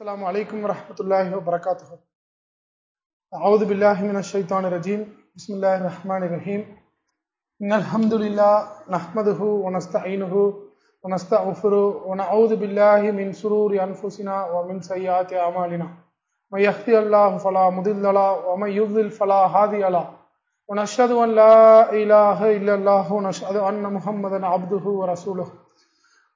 السلام عليكم ورحمة الله وبركاته. أعوذ بالله من الشيطان الرجيم. بسم الله الرحمن الرحيم. إن الحمد لله نحمده ونستعينه ونستغفره ونعوذ بالله من سرور أنفسنا ومن سيئات أعمالنا. من يهدي الله فلا مضل له ومن يضلل فلا هادي له. ونشهد أن لا إله إلا الله ونشهد أن محمدا عبده ورسوله.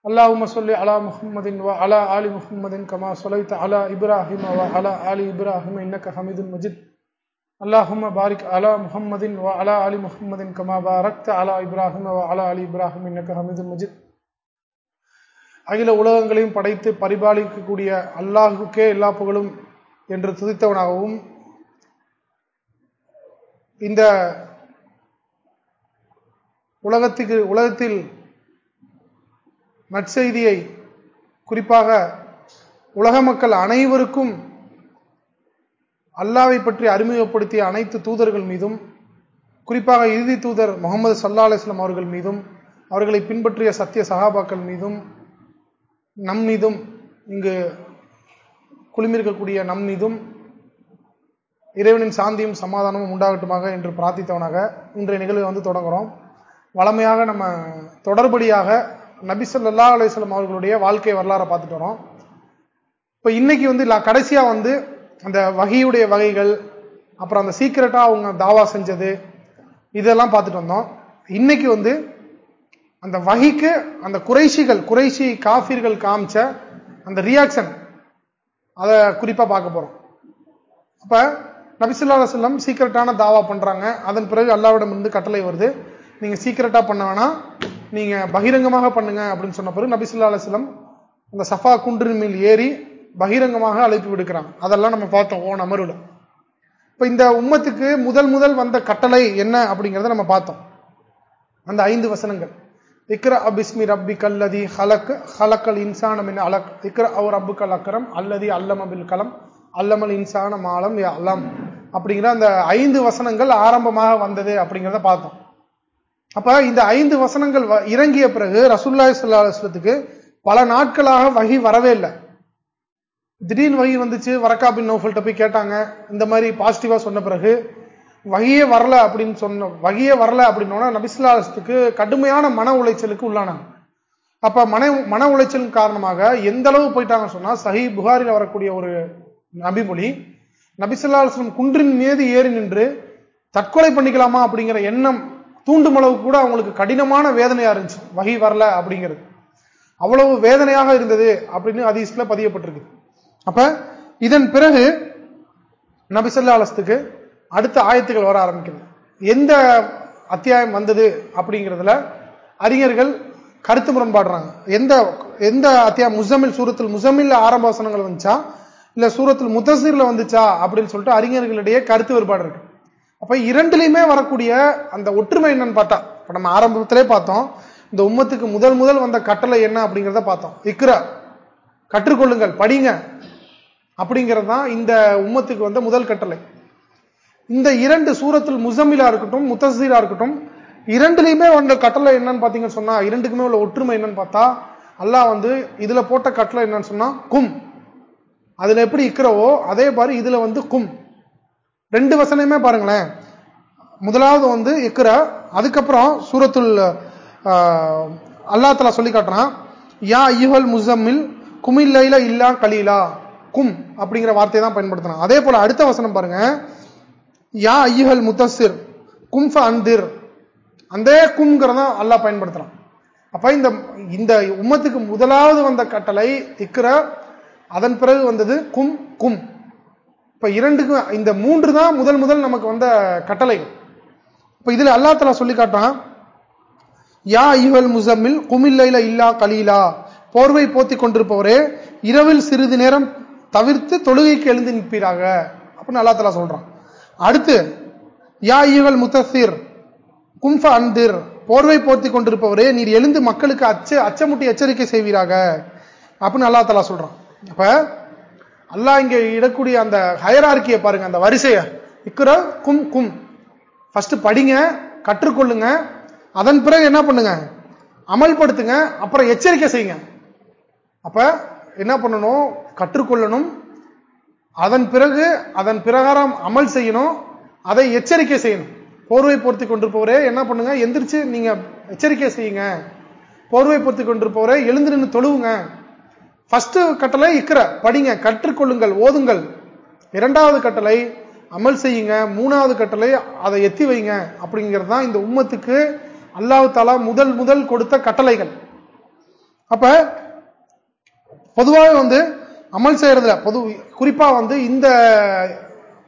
அல்லாஹும சொல்லி அலா முஹம்மதின் வா அலா ஆலி முஹம்மதின் கமா சொலைத் அலா இப்ராஹிம் வ அலா ஆலி இப்ராஹிம் இன்னக்க ஹமீதுன் மஜித். அல்லாஹும பாரிக் அலா முஹம்மதின் வா அலா அலி முஹம்மதின் கமா வா பாரக்த அலா இப்ராஹிம் வ அலா அலி இப்ராஹிம் இன்னக்க ஹமீதுன் மஜித். அகில உலகங்களையும் படைத்து பரிபாலிக்கக்கூடிய அல்லாஹுக்கே எல்லா புகழும் என்று துதித்தவனாகவும் இந்த உலகத்துக்கு உலகத்தில் நற்செய்தியை குறிப்பாக உலக மக்கள் அனைவருக்கும் அல்லாவை பற்றி அறிமுகப்படுத்திய அனைத்து தூதர்கள் மீதும் குறிப்பாக இறுதி தூதர் முகமது சல்லா அலிஸ்லாம் அவர்கள் மீதும் அவர்களை பின்பற்றிய சத்திய சகாபாக்கள் மீதும் நம் மீதும் இங்கு குழுமிருக்கக்கூடிய நம் மீதும் இறைவனின் சாந்தியும் சமாதானமும் உண்டாகட்டுமாக என்று பிரார்த்தித்தவனாக இன்றைய நிகழ்வை வந்து தொடங்குறோம் வளமையாக நம்ம தொடர்படியாக நபிசல்லா சொல்லா அவர்களுடைய வாழ்க்கை வரலாறை பார்த்துட்டு வரோம். இப்போ இன்னைக்கு வந்து கடைசியா வந்து அந்த வகையுடைய வகைகள் அப்புறம் அந்த சீக்கிரட்டா அவங்க தாவா செஞ்சது இதெல்லாம் பார்த்துட்டு வந்தோம். இன்னைக்கு வந்து அந்த வகைக்கு அந்த குறைசிகள் குறைசி காஃபிர்கள் காமிச்ச அந்த ரியாக்ஷன் அதை குறிப்பா பார்க்க போறோம். அப்ப நபிசுல்லா செல்லம் சீக்கிரட்டான தாவா பண்றாங்க. அதன் பிறகு அல்லாவிடம் இருந்து கட்டளை வருது. நீங்க சீக்கிரட்டா பண்ண வேணாம். நீங்க பகிரங்கமாக பண்ணுங்க அப்படின்னு சொன்ன பிறகு நபிசுல்லா அலிஸ்லம் அந்த சஃபா குன்றின் மேல் ஏறி பகிரங்கமாக அழைப்பு விடுக்கிறாங்க அதெல்லாம் நம்ம பார்த்தோம் ஓ அமருல. இப்ப இந்த உம்மத்துக்கு முதல் முதல் வந்த கட்டளை என்ன அப்படிங்கிறத நம்ம பார்த்தோம். அந்த ஐந்து வசனங்கள். இக்ர அபிஸ்மி ரப்பி கல்லதி ஹலக் ஹலக்கல் இன்சானம் அலக். இக்ர அவர் அபு கல் அக்கரம் அல்லதி அல்லமபில் கலம் அல்லமல் இன்சான மாலம் அல்லாம் அப்படிங்கிற அந்த ஐந்து வசனங்கள் ஆரம்பமாக வந்தது அப்படிங்கிறத பார்த்தோம். அப்ப இந்த ஐந்து வசனங்கள் இறங்கிய பிறகு ரசூல்லாய் சல்லா பல நாட்களாக வகி வரவே இல்லை. திடீர்னு வகி வந்துச்சு வரக்கா பின் நோஃபல்கிட்ட போய் கேட்டாங்க. இந்த மாதிரி பாசிட்டிவா சொன்ன பிறகு வகியே வரல அப்படின்னு சொன்ன வகியே வரல அப்படின்னோன்னா நபிசுல்லாத்துக்கு கடுமையான மன உளைச்சலுக்கு உள்ளானாங்க. அப்ப மன மன உளைச்சலின் காரணமாக எந்த அளவு போயிட்டாங்கன்னு சொன்னா சஹி புகாரில் வரக்கூடிய ஒரு நபிமொழி நபிசுல்லாஸ்லம் குன்றின் மீது ஏறி நின்று தற்கொலை பண்ணிக்கலாமா அப்படிங்கிற எண்ணம் தூண்டும் அளவு கூட அவங்களுக்கு கடினமான வேதனையா இருந்துச்சு. வகை வரல அப்படிங்கிறது. அவ்வளவு வேதனையாக இருந்தது அப்படின்னு அதிசல பதியப்பட்டிருக்கு அப்ப இதன் பிறகு நபிசல்லா அலஸ்துக்கு அடுத்த ஆயத்துகள் வர ஆரம்பிக்கிறது எந்த அத்தியாயம் வந்தது அப்படிங்கிறதுல அறிஞர்கள் கருத்து முரண்பாடுறாங்க. எந்த எந்த அத்தியாயம் முசமில் சூரத்தில் முசமில் ஆரம்ப வசனங்கள் வந்துச்சா? இல்ல சூரத்தில் முத்தசீர்ல வந்துச்சா? அப்படின்னு சொல்லிட்டு அறிஞர்களிடையே கருத்து வேறுபாடு இருக்கு. அப்ப இரண்டுலையுமே வரக்கூடிய அந்த ஒற்றுமை என்னன்னு பார்த்தா இப்ப நம்ம ஆரம்பத்திலே பார்த்தோம் இந்த உம்மத்துக்கு முதல் முதல் வந்த கட்டளை என்ன அப்படிங்கிறத பார்த்தோம். இக்ரா கற்றுக்கொள்ளுங்கள் படிங்க அப்படிங்கிறது தான் இந்த உம்மத்துக்கு வந்த முதல் கட்டளை. இந்த இரண்டு சூரத்தில் முசமிலா இருக்கட்டும் முத்தசீரா இருக்கட்டும் இரண்டுலையுமே வந்த கட்டளை என்னன்னு பாத்தீங்கன்னு சொன்னா இரண்டுக்குமே உள்ள ஒற்றுமை என்னன்னு பார்த்தா அல்லாஹ் வந்து இதுல போட்ட கட்டளை என்னன்னு சொன்னா கும். அதுல எப்படி இக்கிறவோ அதே மாதிரி இதுல வந்து கும். ரெண்டு வசனமே பாருங்களேன். முதலாவது வந்து இக்கிற அதுக்கப்புறம் சூரத்துல் அல்லா தலா சொல்லி காட்டுறான். யா ஐயுஹல் முசம்மில் குமில்லைல இல்லா கலீலா. கும் அப்படிங்கிற வார்த்தையை தான் பயன்படுத்தணும் அதே போல அடுத்த வசனம் பாருங்க. யா ஐயுஹல் முத்தசிர் கும்ஃப அந்திர். அந்த கும்ங்கிறத அல்லாஹ் பயன்படுத்துறான். அப்ப இந்த இந்த உம்மத்துக்கு முதலாவது வந்த கட்டளை இக்கிற அதன் பிறகு வந்தது கும் கும். இப்ப இரண்டுக்கும் இந்த மூன்று தான் முதல் முதல் நமக்கு வந்த கட்டளைகள். இப்ப இதுல அல்லா தலா சொல்லி காட்டான் யா ஐயுவல் முசம்மில் குமில்லைல இல்லா கலீலா. போர்வை போத்தி கொண்டிருப்பவரே இரவில் சிறிது நேரம் தவிர்த்து தொழுகைக்கு எழுந்து நிற்பீராக. அப்படின்னு அல்லா தலா சொல்றான். அடுத்து யா ஐயுவல் முத்தசீர் கும்ஃப அந்திர் போர்வை போர்த்தி கொண்டிருப்பவரே நீர் எழுந்து மக்களுக்கு அச்ச அச்சமுட்டி எச்சரிக்கை செய்வீராக. அப்படின்னு அல்லா தலா சொல்றான். அப்ப அல்லாஹ் இங்க இடக்கூடிய அந்த ஹயரார்கிய பாருங்க அந்த வரிசையை. இக்குற கும் கும். ஃபர்ஸ்ட் படிங்க கற்றுக்கொள்ளுங்க. அதன் பிறகு என்ன பண்ணுங்க? அமல்படுத்துங்க அப்புறம் எச்சரிக்கை செய்யுங்க. அப்ப என்ன பண்ணணும்? கற்றுக்கொள்ளணும். அதன் பிறகு அதன் பிரகாரம் அமல் செய்யணும். அதை எச்சரிக்கை செய்யணும். போர்வை பொருத்தி கொண்டிருப்பவரே என்ன பண்ணுங்க? எந்திரிச்சு நீங்க எச்சரிக்கை செய்யுங்க. போர்வை பொருத்தி கொண்டிருப்பவரே எழுந்து நின்று தொழுவுங்க. ஃபர்ஸ்ட் கட்டளை இக்கிற. படிங்க கற்றுக்கொள்ளுங்கள் ஓதுங்கள். இரண்டாவது கட்டளை அமல் செய்யுங்க. மூணாவது கட்டளை அதை எத்தி வைங்க. அப்படிங்கிறது தான் இந்த உம்மத்துக்கு அல்லாஹு தாலா முதல் முதல் கொடுத்த கட்டளைகள். அப்ப பொதுவாக வந்து அமல் செய்யறதுல பொது குறிப்பா வந்து இந்த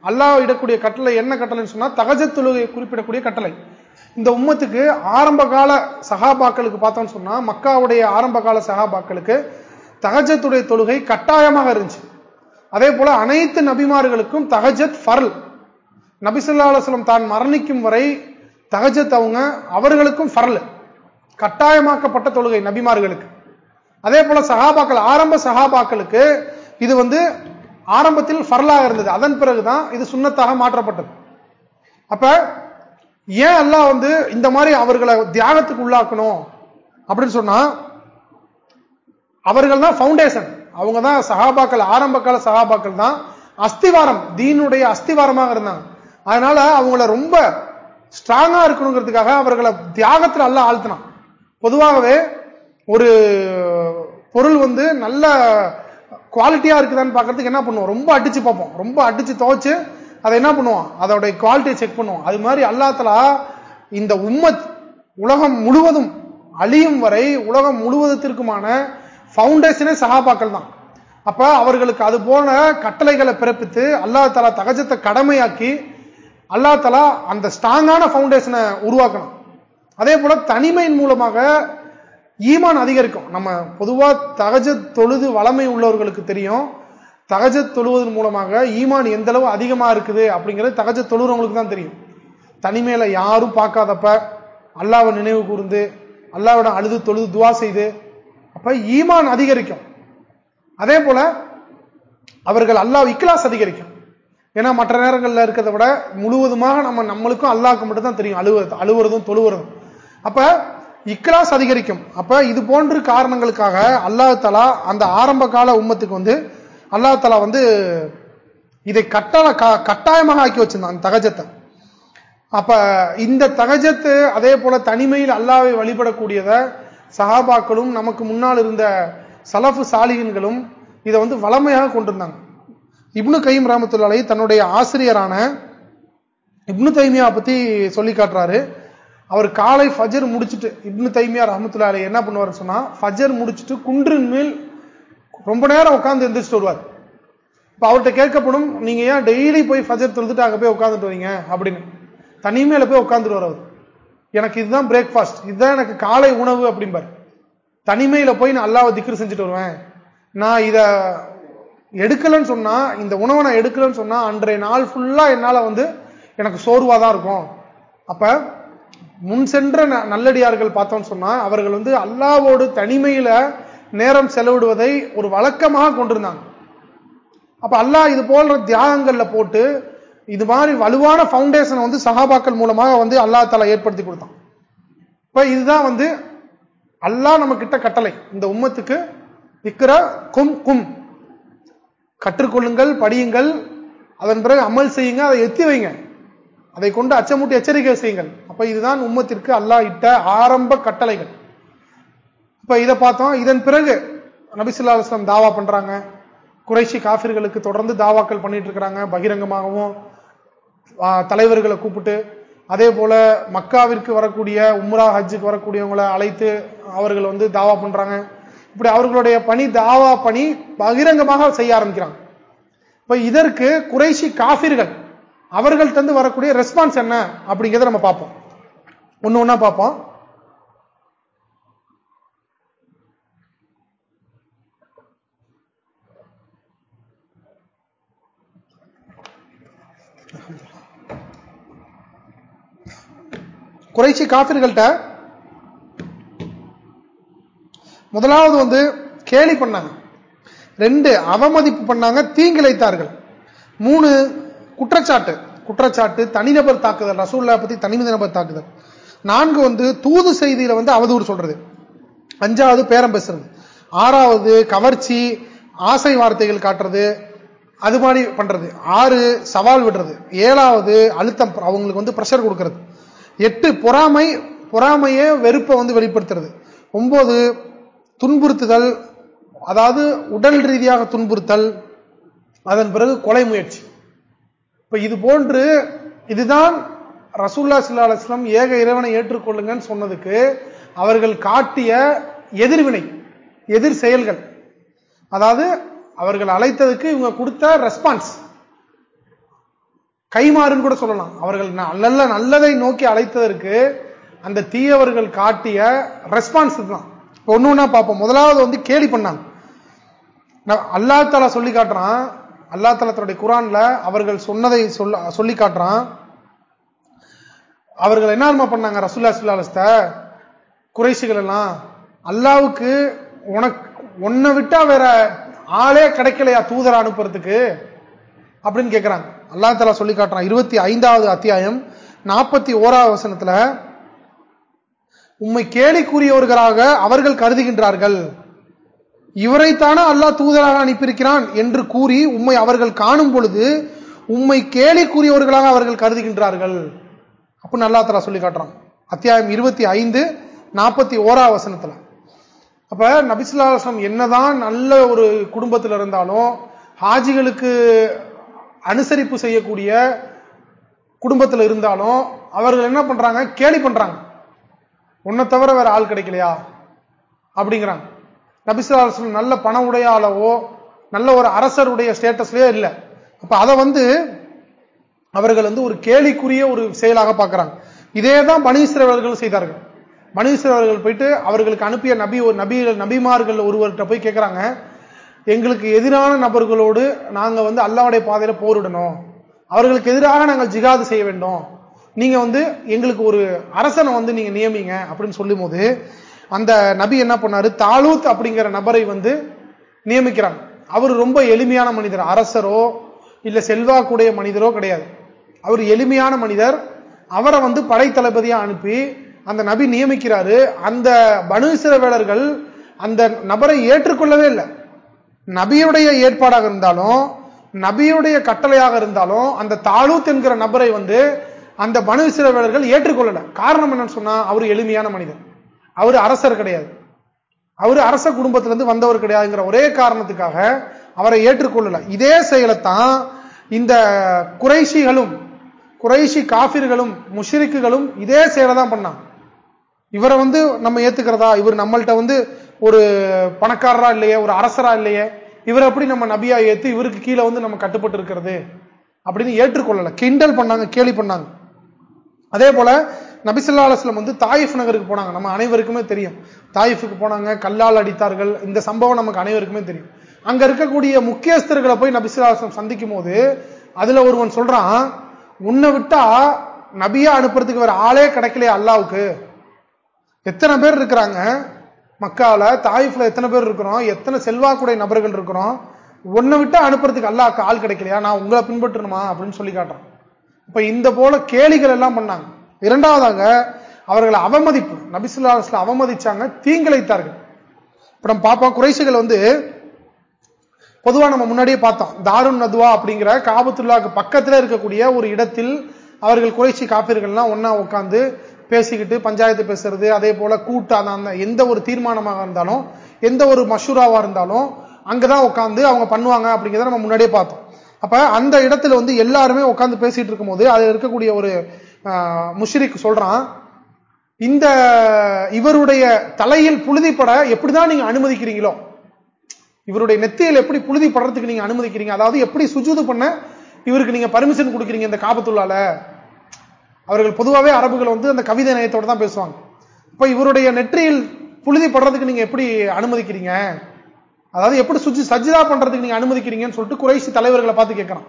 அல்லாஹ் இடக்கூடிய கட்டளை என்ன கட்டளைன்னு சொன்னா தகஜ தொழுகையை குறிப்பிடக்கூடிய கட்டளை. இந்த உம்மத்துக்கு ஆரம்ப கால சகாபாக்களுக்கு பார்த்தோம்னு சொன்னா மக்காவுடைய ஆரம்ப கால சகாபாக்களுக்கு தகஜத்துடைய தொழுகை கட்டாயமாக இருந்துச்சு. அதே போல அனைத்து நபிமார்களுக்கும் தகஜத் ஃபர்ல். நபிசுல்லா அலுவலம் தான் மரணிக்கும் வரை தகஜத் அவங்க அவர்களுக்கும் ஃபர்ல். கட்டாயமாக்கப்பட்ட தொழுகை நபிமார்களுக்கு. அதே போல சகாபாக்கள் ஆரம்ப சகாபாக்களுக்கு இது வந்து ஆரம்பத்தில் ஃபர்லாக இருந்தது. அதன் பிறகுதான் இது சுண்ணத்தாக மாற்றப்பட்டது. அப்ப ஏன் அல்லாஹ் வந்து இந்த மாதிரி அவர்களை தியாகத்துக்கு உள்ளாக்கணும் அப்படின்னு சொன்னா அவர்கள் தான் ஃபவுண்டேஷன் அவங்க தான் சகாபாக்கள் ஆரம்ப கால சகாபாக்கள் தான் அஸ்திவாரம் தீனுடைய அஸ்திவாரமாக இருந்தாங்க. அதனால அவங்கள ரொம்ப ஸ்ட்ராங்கா இருக்கணுங்கிறதுக்காக அவர்களை தியாகத்தில் அல்ல ஆழ்த்தினான். பொதுவாகவே ஒரு பொருள் வந்து நல்ல குவாலிட்டியா இருக்குதான்னு பார்க்கறதுக்கு என்ன பண்ணுவோம்? ரொம்ப அடிச்சு பார்ப்போம். ரொம்ப அடிச்சு துவைச்சு அதை என்ன பண்ணுவோம்? அதோடைய குவாலிட்டியை செக் பண்ணுவோம். அது மாதிரி அல்லாத்தலா இந்த உம்மத் உலகம் முழுவதும் அழியும் வரை உலகம் முழுவதற்குமான பவுண்டேஷனே சகாபாக்கள் தான். அப்ப அவர்களுக்கு அது போன கட்டளைகளை பிறப்பித்து அல்லா தலா தகஜத்தை கடமையாக்கி அல்லா தலா அந்த ஸ்ட்ராங்கான பவுண்டேஷனை உருவாக்கணும். அதே போல தனிமையின் மூலமாக ஈமான் அதிகரிக்கும். நம்ம பொதுவா தகஜ தொழுது வளமை உள்ளவர்களுக்கு தெரியும். தகஜ தொழுவதன் மூலமாக ஈமான் எந்த அளவு அதிகமா இருக்குது அப்படிங்கிறது தகஜ தொழுறவங்களுக்கு தான் தெரியும். தனிமையில யாரும் பார்க்காதப்ப அல்லாவை நினைவு கூர்ந்து அல்லாவிடம் அழுது தொழுது துவா செய்து அப்ப ஈமான் அதிகரிக்கும். அதே போல அவர்கள் அல்லாஹ் இக்லாஸ் அதிகரிக்கும். ஏன்னா மற்ற நேரங்களில் இருக்கிறத விட முழுவதுமாக நம்ம நம்மளுக்கும் அல்லாவுக்கு மட்டும் தான் தெரியும். அழுவது அழுவுறதும் தொழுவுறதும். அப்ப இக்லாஸ் அதிகரிக்கும். அப்ப இது போன்ற காரணங்களுக்காக அல்லாஹ் தலா அந்த ஆரம்ப கால உம்மத்துக்கு வந்து அல்லாஹ் தலா வந்து இதை கட்டாய கட்டாயமாக ஆக்கி வச்சிருந்தான் அந்த தகஜத்தை. அப்ப இந்த தகஜத்து அதே போல தனிமையில் அல்லாவை வழிபடக்கூடியதை சஹாபாக்களும் நமக்கு முன்னால் இருந்த சலஃபு சாலிகன்களும் இதை வந்து வளமையாக கொண்டிருந்தாங்க. இப்னு கைம் ரஹமத்துல்லாலை தன்னுடைய ஆசிரியரான இப்னு தைமியா பத்தி சொல்லி காட்டுறாரு. அவர் காலை ஃபஜர் முடிச்சுட்டு இப்னு தைமியா ரஹமத்துல்லா என்ன பண்ணுவார் சொன்னா ஃபஜர் முடிச்சுட்டு குன்றின் மேல் ரொம்ப நேரம் உட்காந்து எந்திரிச்சிட்டு வருவார். இப்ப அவர்கிட்ட கேட்கப்படும் நீங்க ஏன் டெய்லி போய் ஃபஜர் தொழுதுட்டு அங்க போய் உட்காந்துட்டு வரீங்க? அப்படின்னு. தனிமையில போய் உட்காந்துட்டு அவர் எனக்கு இதுதான் பிரேக்ஃபாஸ்ட் இதுதான் எனக்கு காலை உணவு அப்படிம்பார். தனிமையில போய் நான் அல்லாவை திக்ரு செஞ்சுட்டு வருவேன். நான் இத எடுக்கலன்னு சொன்னா இந்த உணவை நான் எடுக்கலன்னு சொன்னா அன்றைய நாள் ஃபுல்லா என்னால வந்து எனக்கு சோர்வா தான் இருக்கும். அப்ப முன் சென்ற நல்லடியார்கள் பார்த்தோம்னு சொன்னா அவர்கள் வந்து அல்லாவோடு தனிமையில நேரம் செலவிடுவதை ஒரு வழக்கமாக கொண்டிருந்தாங்க. அப்ப அல்லாஹ் இது போன்ற தியாகங்கள்ல போட்டு இது மாதிரி வலுவான பவுண்டேஷன் வந்து சகாபாக்கள் மூலமாக வந்து அல்லா தலா ஏற்படுத்தி கொடுத்தான். இப்ப இதுதான் வந்து அல்லாஹ் நம்ம கிட்ட கட்டளை. இந்த உம்மத்துக்கு விக்கிற கும் கும். கற்றுக்கொள்ளுங்கள் படியுங்கள் அதன் பிறகு அமல் செய்யுங்க அதை எத்தி வைங்க. அதை கொண்டு அச்சமூட்டி எச்சரிக்கை செய்யுங்கள். அப்ப இதுதான் உம்மத்திற்கு அல்லாஹ் இட்ட ஆரம்ப கட்டளைகள். இப்ப இதை பார்த்தோம். இதன் பிறகு நபிசுல்லா அலுவலம் தாவா பண்றாங்க. குறைஷி காபிர்களுக்கு தொடர்ந்து தாவாக்கள் பண்ணிட்டு இருக்கிறாங்க பகிரங்கமாகவும் தலைவர்களை கூப்பிட்டு அதே போல மக்காவிற்கு வரக்கூடிய உம்ரா ஹஜ்ஜுக்கு வரக்கூடியவங்களை அழைத்து அவர்கள் வந்து தாவா பண்றாங்க. இப்படி அவர்களுடைய பணி தாவா பணி பகிரங்கமாக செய்ய ஆரம்பிக்கிறாங்க. இப்ப இதற்கு குறைசி காபிர்கள் அவர்கள் தந்து வரக்கூடிய ரெஸ்பான்ஸ் என்ன அப்படிங்கிறத நம்ம பார்ப்போம். ஒன்னு ஒன்னா பார்ப்போம். குறைச்சி காபிர்கள்ட்ட முதலாவது வந்து கேலி பண்ணாங்க. ரெண்டு அவமதிப்பு பண்ணாங்க தீங்கிழைத்தார்கள். மூணு குற்றச்சாட்டு. குற்றச்சாட்டு தனிநபர் தாக்குதல் ரசூல்லா பத்தி நபர் தாக்குதல். நான்கு வந்து தூது செய்தியில வந்து அவதூறு சொல்றது. அஞ்சாவது பேரம் பேசுறது. ஆறாவது கவர்ச்சி ஆசை வார்த்தைகள் காட்டுறது அது மாதிரி பண்றது. ஆறு சவால் விடுறது. ஏழாவது அழுத்தம் அவங்களுக்கு வந்து ப்ரெஷர் கொடுக்கறது. எட்டு பொறாமை பொறாமையே வெறுப்பை வந்து வெளிப்படுத்துறது. ஒன்பது துன்புறுத்துதல் அதாவது உடல் ரீதியாக துன்புறுத்தல் அதன் பிறகு கொலை முயற்சி. இப்ப இது போன்று இதுதான் ரசூல்லா சில்லா அலுவலம் ஏக இறைவனை ஏற்றுக்கொள்ளுங்கன்னு சொன்னதுக்கு அவர்கள் காட்டிய எதிர்வினை எதிர் செயல்கள். அதாவது அவர்கள் அழைத்ததுக்கு இவங்க கொடுத்த ரெஸ்பான்ஸ் கைமாறுன்னு கூட சொல்லலாம். அவர்கள் நல்ல நல்லதை நோக்கி அழைத்ததற்கு அந்த தீயவர்கள் காட்டிய ரெஸ்பான்ஸ் தான் ஒன்னு ஒன்னா பார்ப்போம். முதலாவது வந்து கேலி பண்ணாங்க. அல்லா தலா சொல்லி காட்டுறான். அல்லா தலா தன்னுடைய குரான்ல அவர்கள் சொன்னதை சொல்ல சொல்லி காட்டுறான். அவர்கள் என்ன பண்ணாங்க? ரசுல்லா சுல்லாலஸ்த குறைசிகள் எல்லாம் அல்லாவுக்கு உனக்கு உன்னை விட்டா வேற ஆளே கிடைக்கலையா தூதரா அனுப்புறதுக்கு? அப்படின்னு கேட்கிறாங்க அல்லா தலா சொல்லி காட்டுறான் இருபத்தி ஐந்தாவது அத்தியாயம் நாற்பத்தி ஓராவது வசனத்துல உண்மை கேலிக்குரியவர்களாக அவர்கள் கருதுகின்றார்கள். இவரைத்தானே அல்லாஹ் தூதராக அனுப்பியிருக்கிறான் என்று கூறி உண்மை அவர்கள் காணும் பொழுது உண்மை கேலிக்குரியவர்களாக அவர்கள் கருதுகின்றார்கள். அப்படின்னு அல்லா தலா சொல்லி காட்டுறான் அத்தியாயம் இருபத்தி ஐந்து நாற்பத்தி ஓரா வசனத்துல. அப்ப நபிசுல்லாஸ்லம் என்னதான் நல்ல ஒரு குடும்பத்தில் இருந்தாலும் ஹாஜிகளுக்கு அனுசரிப்பு செய்யக்கூடிய குடும்பத்தில் இருந்தாலும் அவர்கள் என்ன பண்றாங்க? கேலி பண்றாங்க. உன்னை தவிர வேற ஆள் கிடைக்கலையா? அப்படிங்கிறாங்க. நபிசுலாசன் நல்ல பண உடையாளவோ நல்ல ஒரு அரசருடைய ஸ்டேட்டஸ்லயோ இல்லை. அப்ப அதை வந்து அவர்கள் வந்து ஒரு கேலிக்குரிய ஒரு செயலாக பார்க்கிறாங்க. இதே தான் பனீஸ்வரர்கள் செய்தார்கள். மனுஷர்கள் போயிட்டு அவர்களுக்கு அனுப்பிய நபி ஒரு நபி நபிமார்கள் ஒருவர்கிட்ட போய் கேட்கிறாங்க எங்களுக்கு எதிரான நபர்களோடு நாங்க வந்து அல்லாவுடைய பாதையில போரிடணும். அவர்களுக்கு எதிராக நாங்கள் ஜிகாது செய்ய வேண்டும். நீங்க வந்து எங்களுக்கு ஒரு அரசனை வந்து நீங்க நியமிங்க அப்படின்னு சொல்லும் போது அந்த நபி என்ன பண்ணாரு? தாலூத் அப்படிங்கிற நபரை வந்து நியமிக்கிறாங்க. அவர் ரொம்ப எளிமையான மனிதர். அரசரோ இல்ல செல்வாக்குடைய மனிதரோ கிடையாது. அவர் எளிமையான மனிதர். அவரை வந்து படைத்தளபதியா அனுப்பி அந்த நபி நியமிக்கிறாரு. அந்த பனு அந்த நபரை ஏற்றுக்கொள்ளவே இல்லை. நபியுடைய ஏற்பாடாக இருந்தாலும் நபியுடைய கட்டளையாக இருந்தாலும் அந்த தாலூத் என்கிற நபரை வந்து அந்த மனு சிறவர்கள் ஏற்றுக்கொள்ளல. காரணம் என்னன்னு சொன்னா அவர் எளிமையான மனிதர். அவர் அரசர் கிடையாது. அவர் அரச குடும்பத்திலிருந்து வந்தவர் கிடையாதுங்கிற ஒரே காரணத்துக்காக அவரை ஏற்றுக்கொள்ளல. இதே செயலைத்தான் இந்த குறைஷிகளும் குறைஷி காபிர்களும் முஷிரிக்குகளும் இதே செயலை தான் பண்ணாங்க. இவரை வந்து நம்ம ஏத்துக்கிறதா? இவர் நம்மள்ட்ட வந்து ஒரு பணக்காரரா இல்லையே ஒரு அரசரா இல்லையே இவர் எப்படி நம்ம நபியா ஏத்து இவருக்கு கீழே வந்து நம்ம கட்டுப்பட்டு இருக்கிறது அப்படின்னு ஏற்றுக்கொள்ளல. கிண்டல் பண்ணாங்க கேலி பண்ணாங்க. அதே போல நபிசுல்லா அலுவலம் வந்து தாயிஃப் நகருக்கு போனாங்க. நம்ம அனைவருக்குமே தெரியும். தாயிஃபுக்கு போனாங்க கல்லால் அடித்தார்கள். இந்த சம்பவம் நமக்கு அனைவருக்குமே தெரியும். அங்க இருக்கக்கூடிய முக்கியஸ்தர்களை போய் நபிசுல்லா அலுவலம் சந்திக்கும் போது அதுல ஒருவன் சொல்றான் உன்னை விட்டா நபியா அனுப்புறதுக்கு வேற ஆளே கிடைக்கலையே அல்லாவுக்கு எத்தனை பேர் இருக்கிறாங்க? மக்கால தாயிஃப்ல எத்தனை பேர் இருக்கிறோம்? எத்தனை செல்வாக்குடைய நபர்கள் இருக்கிறோம்? ஒன்னை விட்டு அனுப்புறதுக்கு அல்லாக்கு ஆள் கிடைக்கலையா? நான் உங்களை பின்பற்றணுமா? அப்படின்னு சொல்லி காட்டுறோம் இப்ப இந்த போல கேலிகள் எல்லாம் பண்ணாங்க. இரண்டாவதாக அவர்களை அவமதிப்பு. நபிசுல்லா அவமதிச்சாங்க தீங்கிழைத்தார்கள். இப்ப நம்ம பார்ப்போம் குறைசிகள் வந்து பொதுவா நம்ம முன்னாடியே பார்த்தோம். தாருன் நதுவா அப்படிங்கிற காபத்துல்லாக்கு பக்கத்துல இருக்கக்கூடிய ஒரு இடத்தில் அவர்கள் குறைச்சி காப்பீர்கள்லாம் ஒன்னா உட்காந்து பேசிக்கிட்டு பஞ்சாயத்து பேசுறது அதே போல கூட்டம் அந்த எந்த ஒரு தீர்மானமாக இருந்தாலும் எந்த ஒரு மஷூராவா இருந்தாலும் அங்கதான் உட்காந்து அவங்க பண்ணுவாங்க அப்படிங்கிறத நம்ம முன்னாடியே பார்த்தோம். அப்ப அந்த இடத்துல வந்து எல்லாருமே உட்காந்து பேசிட்டு இருக்கும் போது அதுல இருக்கக்கூடிய ஒரு முஷ்ரிக் சொல்றான் இந்த இவருடைய தலையில் புழுதிப்பட எப்படிதான் நீங்க அனுமதிக்கிறீங்களோ இவருடைய நெத்தியில் எப்படி புழுதி படுறதுக்கு நீங்க அனுமதிக்கிறீங்க அதாவது எப்படி சுஜூது பண்ண இவருக்கு நீங்க பர்மிஷன் கொடுக்குறீங்க இந்த காபத்துள்ளால அவர்கள் பொதுவாகவே அரபுகள் வந்து அந்த கவிதை நயத்தோடு தான் பேசுவாங்க. இப்ப இவருடைய நெற்றியில் புழுதி படுறதுக்கு நீங்க எப்படி அனுமதிக்கிறீங்க? அதாவது எப்படி சுஜி சஜிதா பண்றதுக்கு நீங்க அனுமதிக்கிறீங்கன்னு சொல்லிட்டு குறைசி தலைவர்களை பார்த்து கேட்கிறான்.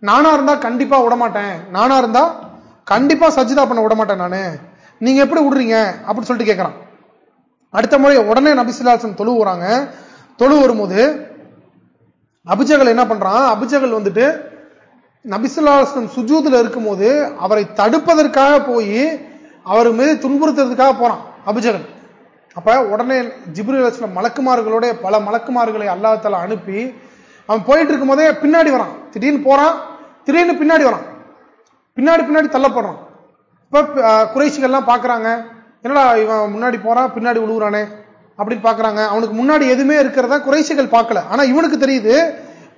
நானா இருந்தா கண்டிப்பா விடமாட்டேன். நானா இருந்தா கண்டிப்பா சஜிதா பண்ண விடமாட்டேன் நானு. நீங்க எப்படி விடுறீங்க? அப்படின்னு சொல்லிட்டு கேட்கிறான். அடுத்த முறை உடனே நபிசிலாசன் தொழு வராங்க தொழு வரும்போது அபிஜகல் என்ன பண்றான்? அபிஜகல் வந்துட்டு நபிசுல்லாஸ்லம் சுஜூதுல இருக்கும்போது அவரை தடுப்பதற்காக போய் அவர் மீது துன்புறுத்துறதுக்காக போறான் அபிஜகன் அப்ப உடனே ஜிப்ரி மலக்குமார்களோட பல மலக்குமார்களை அல்லாஹால அனுப்பி அவன் போயிட்டு இருக்கும் போதே பின்னாடி வரான். திடீர்னு போறான் திடீர்னு பின்னாடி வரான். பின்னாடி பின்னாடி தள்ளப்படுறான். இப்ப குறைசிகள்லாம் பாக்குறாங்க. என்னடா இவன் முன்னாடி போறான் பின்னாடி விழுகுறானே அப்படின்னு பாக்குறாங்க. அவனுக்கு முன்னாடி எதுவுமே இருக்கிறதா குறைசிகள் பார்க்கல ஆனா இவனுக்கு தெரியுது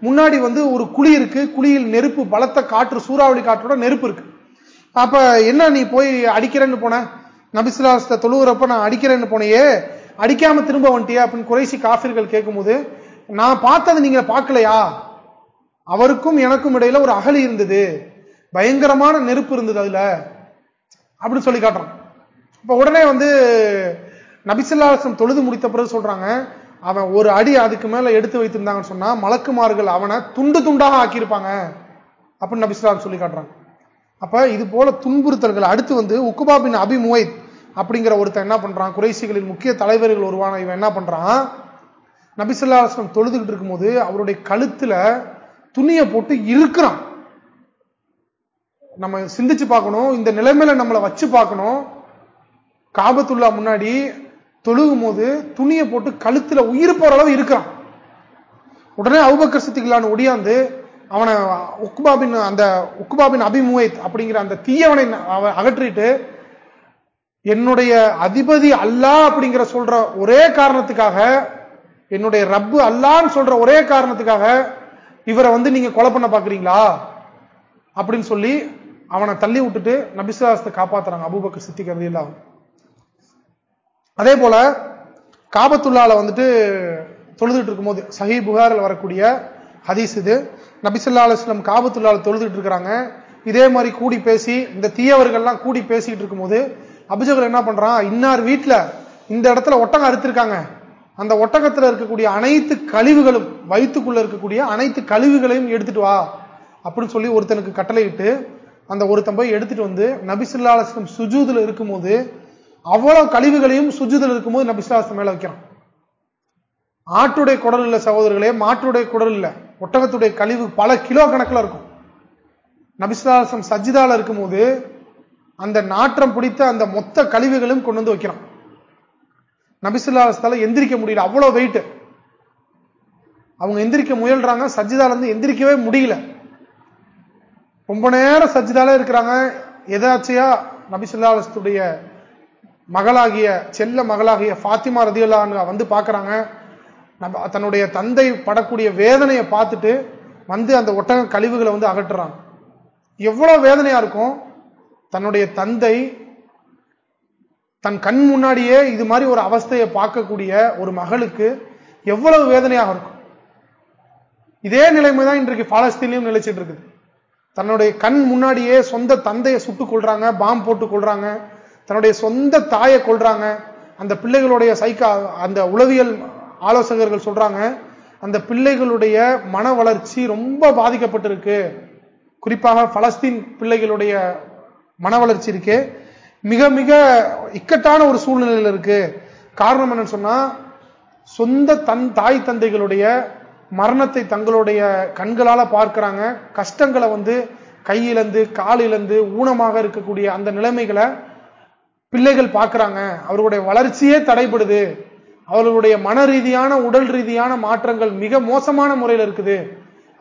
முன்னாடி வந்து ஒரு குழி இருக்கு. குழியில் நெருப்பு பலத்த காற்று சூறாவளி காற்றோட நெருப்பு இருக்கு. அப்ப என்ன நீ போய் அடிக்கிறேன்னு போன? நபிசிலாசத்தை தொழுகிறப்ப நான் அடிக்கிறேன்னு போனையே அடிக்காம திரும்ப வந்துட்டியா? அப்படின்னு குறைசி காஃபிர்கள் கேட்கும்போது நான் பார்த்தது நீங்க பார்க்கலையா? அவருக்கும் எனக்கும் இடையில ஒரு அகலி இருந்தது. பயங்கரமான நெருப்பு இருந்தது அதுல. அப்படின்னு சொல்லி காட்டுறோம் இப்ப உடனே வந்து நபிசுல்லாசம் தொழுது முடித்த பிறகு சொல்றாங்க அவன் ஒரு அடி அதுக்கு மேல எடுத்து வைத்திருந்தாங்கன்னு சொன்னா மலக்குமார்கள் அவனை துண்டு துண்டாக ஆக்கியிருப்பாங்க. அப்படின்னு நபிஸ்லாம் சொல்லி காட்டுறாங்க. அப்ப இது போல துன்புறுத்தல்கள் அடுத்து வந்து உக்குபாபின் அபிமுவைத் அப்படிங்கிற ஒருத்தன் என்ன பண்றான்? குறைசிகளின் முக்கிய தலைவர்கள் உருவான இவன் என்ன பண்றான்? நபிசுல்லாஸ்லம் தொழுதுகிட்டு இருக்கும்போது அவருடைய கழுத்துல துணியை போட்டு இருக்கிறான் நம்ம சிந்திச்சு பார்க்கணும். இந்த நிலைமையில நம்மளை வச்சு பார்க்கணும். காபத்துள்ளா முன்னாடி தொழுகும் போது துணியை போட்டு கழுத்துல உயிர் போற அளவு இருக்கிறான் உடனே அவுபக்கர் சித்திகளான ஒடியாந்து அவனை உக்குபாபின் அந்த உக்குபாபின் அபிமுவைத் அப்படிங்கிற அந்த தீயவனை அவன் அகற்றிட்டு என்னுடைய அதிபதி அல்லா அப்படிங்கிற சொல்ற ஒரே காரணத்துக்காக என்னுடைய ரப்பு அல்லான்னு சொல்ற ஒரே காரணத்துக்காக இவரை வந்து நீங்க கொலை பண்ண பாக்குறீங்களா? அப்படின்னு சொல்லி அவனை தள்ளி விட்டுட்டு நபிசுவாசத்தை காப்பாத்துறாங்க அபூபக்கர் சித்திக்கிறது இல்லாமல் அதே போல காபத்துள்ளால வந்துட்டு தொழுதுட்டு இருக்கும்போது சஹி புகாரில் வரக்கூடிய ஹதீஸ் இது. நபிசுல்லா அலுவலம் காபத்துள்ளால தொழுதுட்டு இருக்கிறாங்க இதே மாதிரி கூடி பேசி இந்த தீயவர்கள்லாம் கூடி பேசிட்டு இருக்கும்போது அபிஜகர் என்ன பண்றான்? இன்னார் வீட்டில் இந்த இடத்துல ஒட்டகம் அறுத்திருக்காங்க. அந்த ஒட்டகத்தில் இருக்கக்கூடிய அனைத்து கழிவுகளும் வயிற்றுக்குள்ள இருக்கக்கூடிய அனைத்து கழிவுகளையும் எடுத்துட்டு வா அப்படின்னு சொல்லி ஒருத்தனுக்கு கட்டளையிட்டு அந்த ஒருத்தன் போய் எடுத்துட்டு வந்து நபிசுல்லா அலுவலம் சுஜூதுல இருக்கும்போது அவ்வளவு கழிவுகளையும் சுஜிதல் இருக்கும்போது நபிசுல்லாஸ்லம் மேல வைக்கிறான் ஆட்டுடைய குடல் இல்ல சகோதரர்களே மாட்டுடைய குடல் இல்ல. ஒட்டகத்துடைய கழிவு பல கிலோ கணக்கில் இருக்கும். நபிசுல்லாசம் சஜிதால இருக்கும்போது அந்த நாற்றம் பிடித்த அந்த மொத்த கழிவுகளும் கொண்டு வந்து வைக்கிறான் நபிசுல்லாஸ்தால எந்திரிக்க முடியல. அவ்வளவு வெயிட் அவங்க எந்திரிக்க முயல்றாங்க. சஜிதால இருந்து எந்திரிக்கவே முடியல. ரொம்ப நேரம் சஜிதால இருக்கிறாங்க. எதாச்சியா நபிசுல்லாஸ்துடைய மகளாகிய செல்ல மகளாகிய ஃபாத்திமா ரதியுல்லா வந்து பாக்குறாங்க தன்னுடைய தந்தை படக்கூடிய வேதனையை பார்த்துட்டு வந்து அந்த ஒட்டக கழிவுகளை வந்து அகற்றுறாங்க. எவ்வளவு வேதனையா இருக்கும்? தன்னுடைய தந்தை தன் கண் முன்னாடியே இது மாதிரி ஒரு அவஸ்தையை பார்க்கக்கூடிய ஒரு மகளுக்கு எவ்வளவு வேதனையாக இருக்கும். இதே நிலைமை தான் இன்றைக்கு பாலஸ்தீனியும் நிலைச்சிட்டு இருக்குது. தன்னுடைய கண் முன்னாடியே சொந்த தந்தையை சுட்டுக் கொள்றாங்க பாம் போட்டு கொள்றாங்க தன்னுடைய சொந்த தாயை கொள்றாங்க அந்த பிள்ளைகளுடைய சைக்கா அந்த உளவியல் ஆலோசகர்கள் சொல்றாங்க அந்த பிள்ளைகளுடைய மன வளர்ச்சி ரொம்ப பாதிக்கப்பட்டிருக்கு. குறிப்பாக பலஸ்தீன் பிள்ளைகளுடைய மன வளர்ச்சி இருக்கு. மிக மிக இக்கட்டான ஒரு சூழ்நிலையில் இருக்கு. காரணம் என்னன்னு சொன்னா சொந்த தன் தாய் தந்தைகளுடைய மரணத்தை தங்களுடைய கண்களால பார்க்கிறாங்க. கஷ்டங்களை வந்து கையிலந்து காலிலந்து ஊனமாக இருக்கக்கூடிய அந்த நிலைமைகளை பிள்ளைகள் பார்க்கிறாங்க அவர்களுடைய வளர்ச்சியே தடைபடுது. அவர்களுடைய மன ரீதியான உடல் ரீதியான மாற்றங்கள் மிக மோசமான முறையில் இருக்குது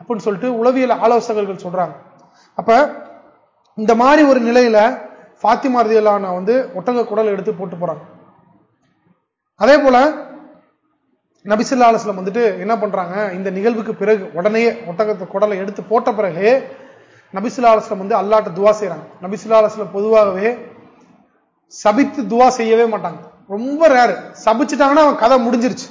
அப்படின்னு சொல்லிட்டு உளவியல் ஆலோசகர்கள் சொல்றாங்க. அப்ப இந்த மாதிரி ஒரு நிலையில பாத்திமா வந்து ஒட்டக குடல் எடுத்து போட்டு போறாங்க. அதே போல நபிசுல்லா அலுவலம் வந்துட்டு என்ன பண்றாங்க இந்த நிகழ்வுக்கு பிறகு உடனே ஒட்டகத்தை குடலை எடுத்து போட்ட பிறகு நபிசுல்லா அலுவலம் வந்து அல்லாட்ட துவா செய்யறாங்க நபிசுல்லா அலுவலம் பொதுவாகவே சபித்து துவா செய்யவே மாட்டாங்க. ரொம்ப ரேரு சபிச்சுட்டாங்கன்னா அவன் கதை முடிஞ்சிருச்சு.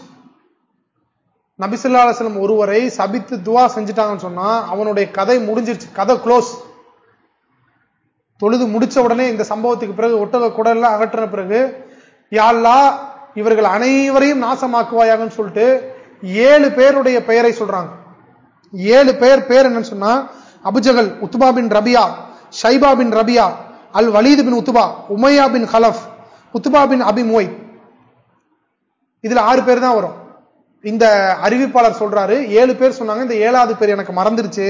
நபிசுல்லா அலுவலம் ஒருவரை சபித்து துவா செஞ்சுட்டாங்கன்னு சொன்னா அவனுடைய கதை முடிஞ்சிருச்சு. கதை க்ளோஸ் தொழுது முடிச்ச உடனே இந்த சம்பவத்துக்கு பிறகு ஒட்டக குடல்லாம் அகற்றின பிறகு யாழ்லா இவர்கள் அனைவரையும் நாசமாக்குவாயாகன்னு சொல்லிட்டு ஏழு பேருடைய பெயரை சொல்றாங்க. ஏழு பேர் பேர் என்னன்னு சொன்னா அபுஜகல் உத்துபா பின் ரபியா ஷைபா பின் ரபியா அல் வலீது பின் உத்துபா உமையா பின் ஹலஃப் உத்துபா பின் அபிமோய் இதுல ஆறு பேர் தான் வரும். இந்த அறிவிப்பாளர் சொல்றாரு ஏழு பேர் சொன்னாங்க இந்த ஏழாவது பேர் எனக்கு மறந்துருச்சு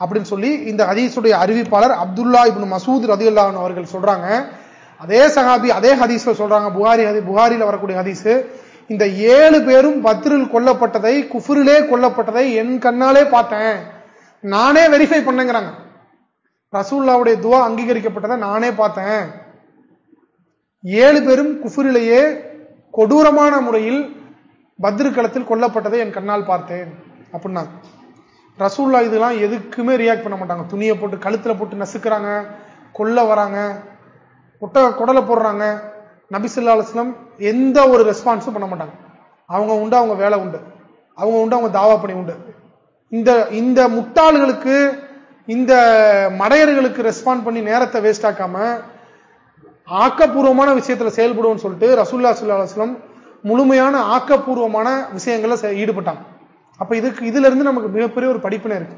அப்படின்னு சொல்லி இந்த ஹதீஸுடைய அறிவிப்பாளர் அப்துல்லா இப்னு மசூத் ரதியுல்லா அவர்கள் சொல்றாங்க. அதே சகாபி அதே ஹதீஸ்ல சொல்றாங்க புகாரி ஹதி புகாரியில் வரக்கூடிய ஹதீஸ். இந்த ஏழு பேரும் பத்ரில் கொல்லப்பட்டதை குஃபுரிலே கொல்லப்பட்டதை என் கண்ணாலே பார்த்தேன். நானே வெரிஃபை பண்ணுங்கிறாங்க. ரசூல்லாவுடைய துவா அங்கீகரிக்கப்பட்டதை நானே பார்த்தேன். ஏழு பேரும் குஃபுரிலேயே கொடூரமான முறையில் பத்ருக்களத்தில் கொல்லப்பட்டதை என் கண்ணால் பார்த்தேன். அப்படின்னா ரசூல்லா இதெல்லாம் எதுக்குமே ரியாக்ட் பண்ண மாட்டாங்க. துணியை போட்டு கழுத்துல போட்டு நசுக்கிறாங்க கொல்ல வராங்க குட்ட குடலை போடுறாங்க. நபிசுல்லா அலுவலம் எந்த ஒரு ரெஸ்பான்ஸும் பண்ண மாட்டாங்க. அவங்க உண்டு அவங்க வேலை உண்டு. அவங்க உண்டு அவங்க தாவா பணி உண்டு. இந்த இந்த முட்டாள்களுக்கு இந்த மடையர்களுக்கு ரெஸ்பாண்ட் பண்ணி நேரத்தை வேஸ்ட் ஆக்காம ஆக்கப்பூர்வமான விஷயத்துல செயல்படுவோம்னு சொல்லிட்டு ரசூல்லா சுல்லாஸ்லம் முழுமையான ஆக்கப்பூர்வமான விஷயங்களை ஈடுபட்டாங்க. அப்ப இதுக்கு இதுல இருந்து நமக்கு மிகப்பெரிய ஒரு படிப்பினை இருக்கு.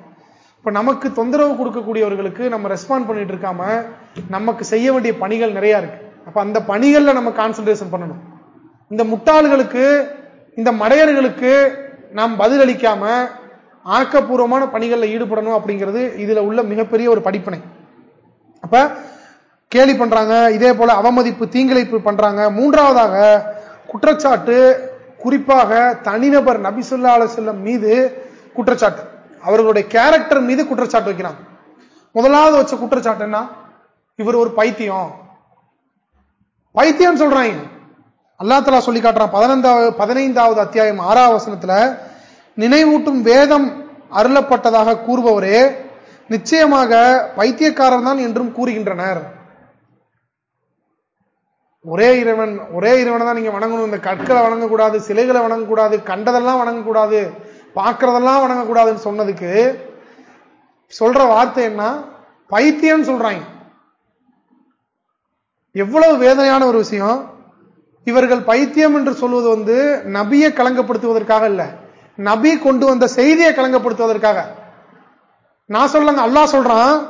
இப்ப நமக்கு தொந்தரவு கொடுக்கக்கூடியவர்களுக்கு நம்ம ரெஸ்பாண்ட் பண்ணிட்டு இருக்காம நமக்கு செய்ய வேண்டிய பணிகள் நிறைய இருக்கு. அப்ப அந்த பணிகள்ல நம்ம கான்சன்ட்ரேஷன் பண்ணணும். இந்த முட்டாள்களுக்கு இந்த மடையர்களுக்கு நாம் பதிலளிக்காம ஆக்கப்பூர்வமான பணிகளில் ஈடுபடணும் அப்படிங்கிறது இதுல உள்ள மிகப்பெரிய ஒரு படிப்பினை. அப்ப கேலி பண்றாங்க இதே போல அவமதிப்பு தீங்கிழைப்பு பண்றாங்க. மூன்றாவதாக குற்றச்சாட்டு குறிப்பாக தனிநபர் நபிசுல்லா செல்லம் மீது குற்றச்சாட்டு. அவர்களுடைய கேரக்டர் மீது குற்றச்சாட்டு வைக்கிறாங்க. முதலாவது வச்ச குற்றச்சாட்டு என்ன? இவர் ஒரு பைத்தியம். பைத்தியம் சொல்றாங்க. அல்லா தலா சொல்லி காட்டுறான். பதினைந்தாவது பதினைந்தாவது அத்தியாயம் ஆறாவது வசனத்துல நினைவூட்டும் வேதம் அருளப்பட்டதாக கூறுபவரே நிச்சயமாக பைத்தியக்காரர் தான் என்றும் கூறுகின்றனர். ஒரே இறைவன் ஒரே இறைவனை தான் நீங்க வணங்கணும். இந்த கற்களை வணங்கக்கூடாது சிலைகளை வணங்கக்கூடாது கண்டதெல்லாம் வணங்கக்கூடாது பார்க்கறதெல்லாம் வணங்கக்கூடாதுன்னு சொன்னதுக்கு சொல்ற வார்த்தை என்ன? பைத்தியம் சொல்றாங்க. எவ்வளவு வேதனையான ஒரு விஷயம். இவர்கள் பைத்தியம் என்று சொல்வது வந்து நபியை கலங்கப்படுத்துவதற்காக இல்லை நபி கொண்டு வந்த செய்தியை கலங்கப்படுத்துவதற்காக. நான் சொல்லங்க அல்லாஹ் சொல்றான்.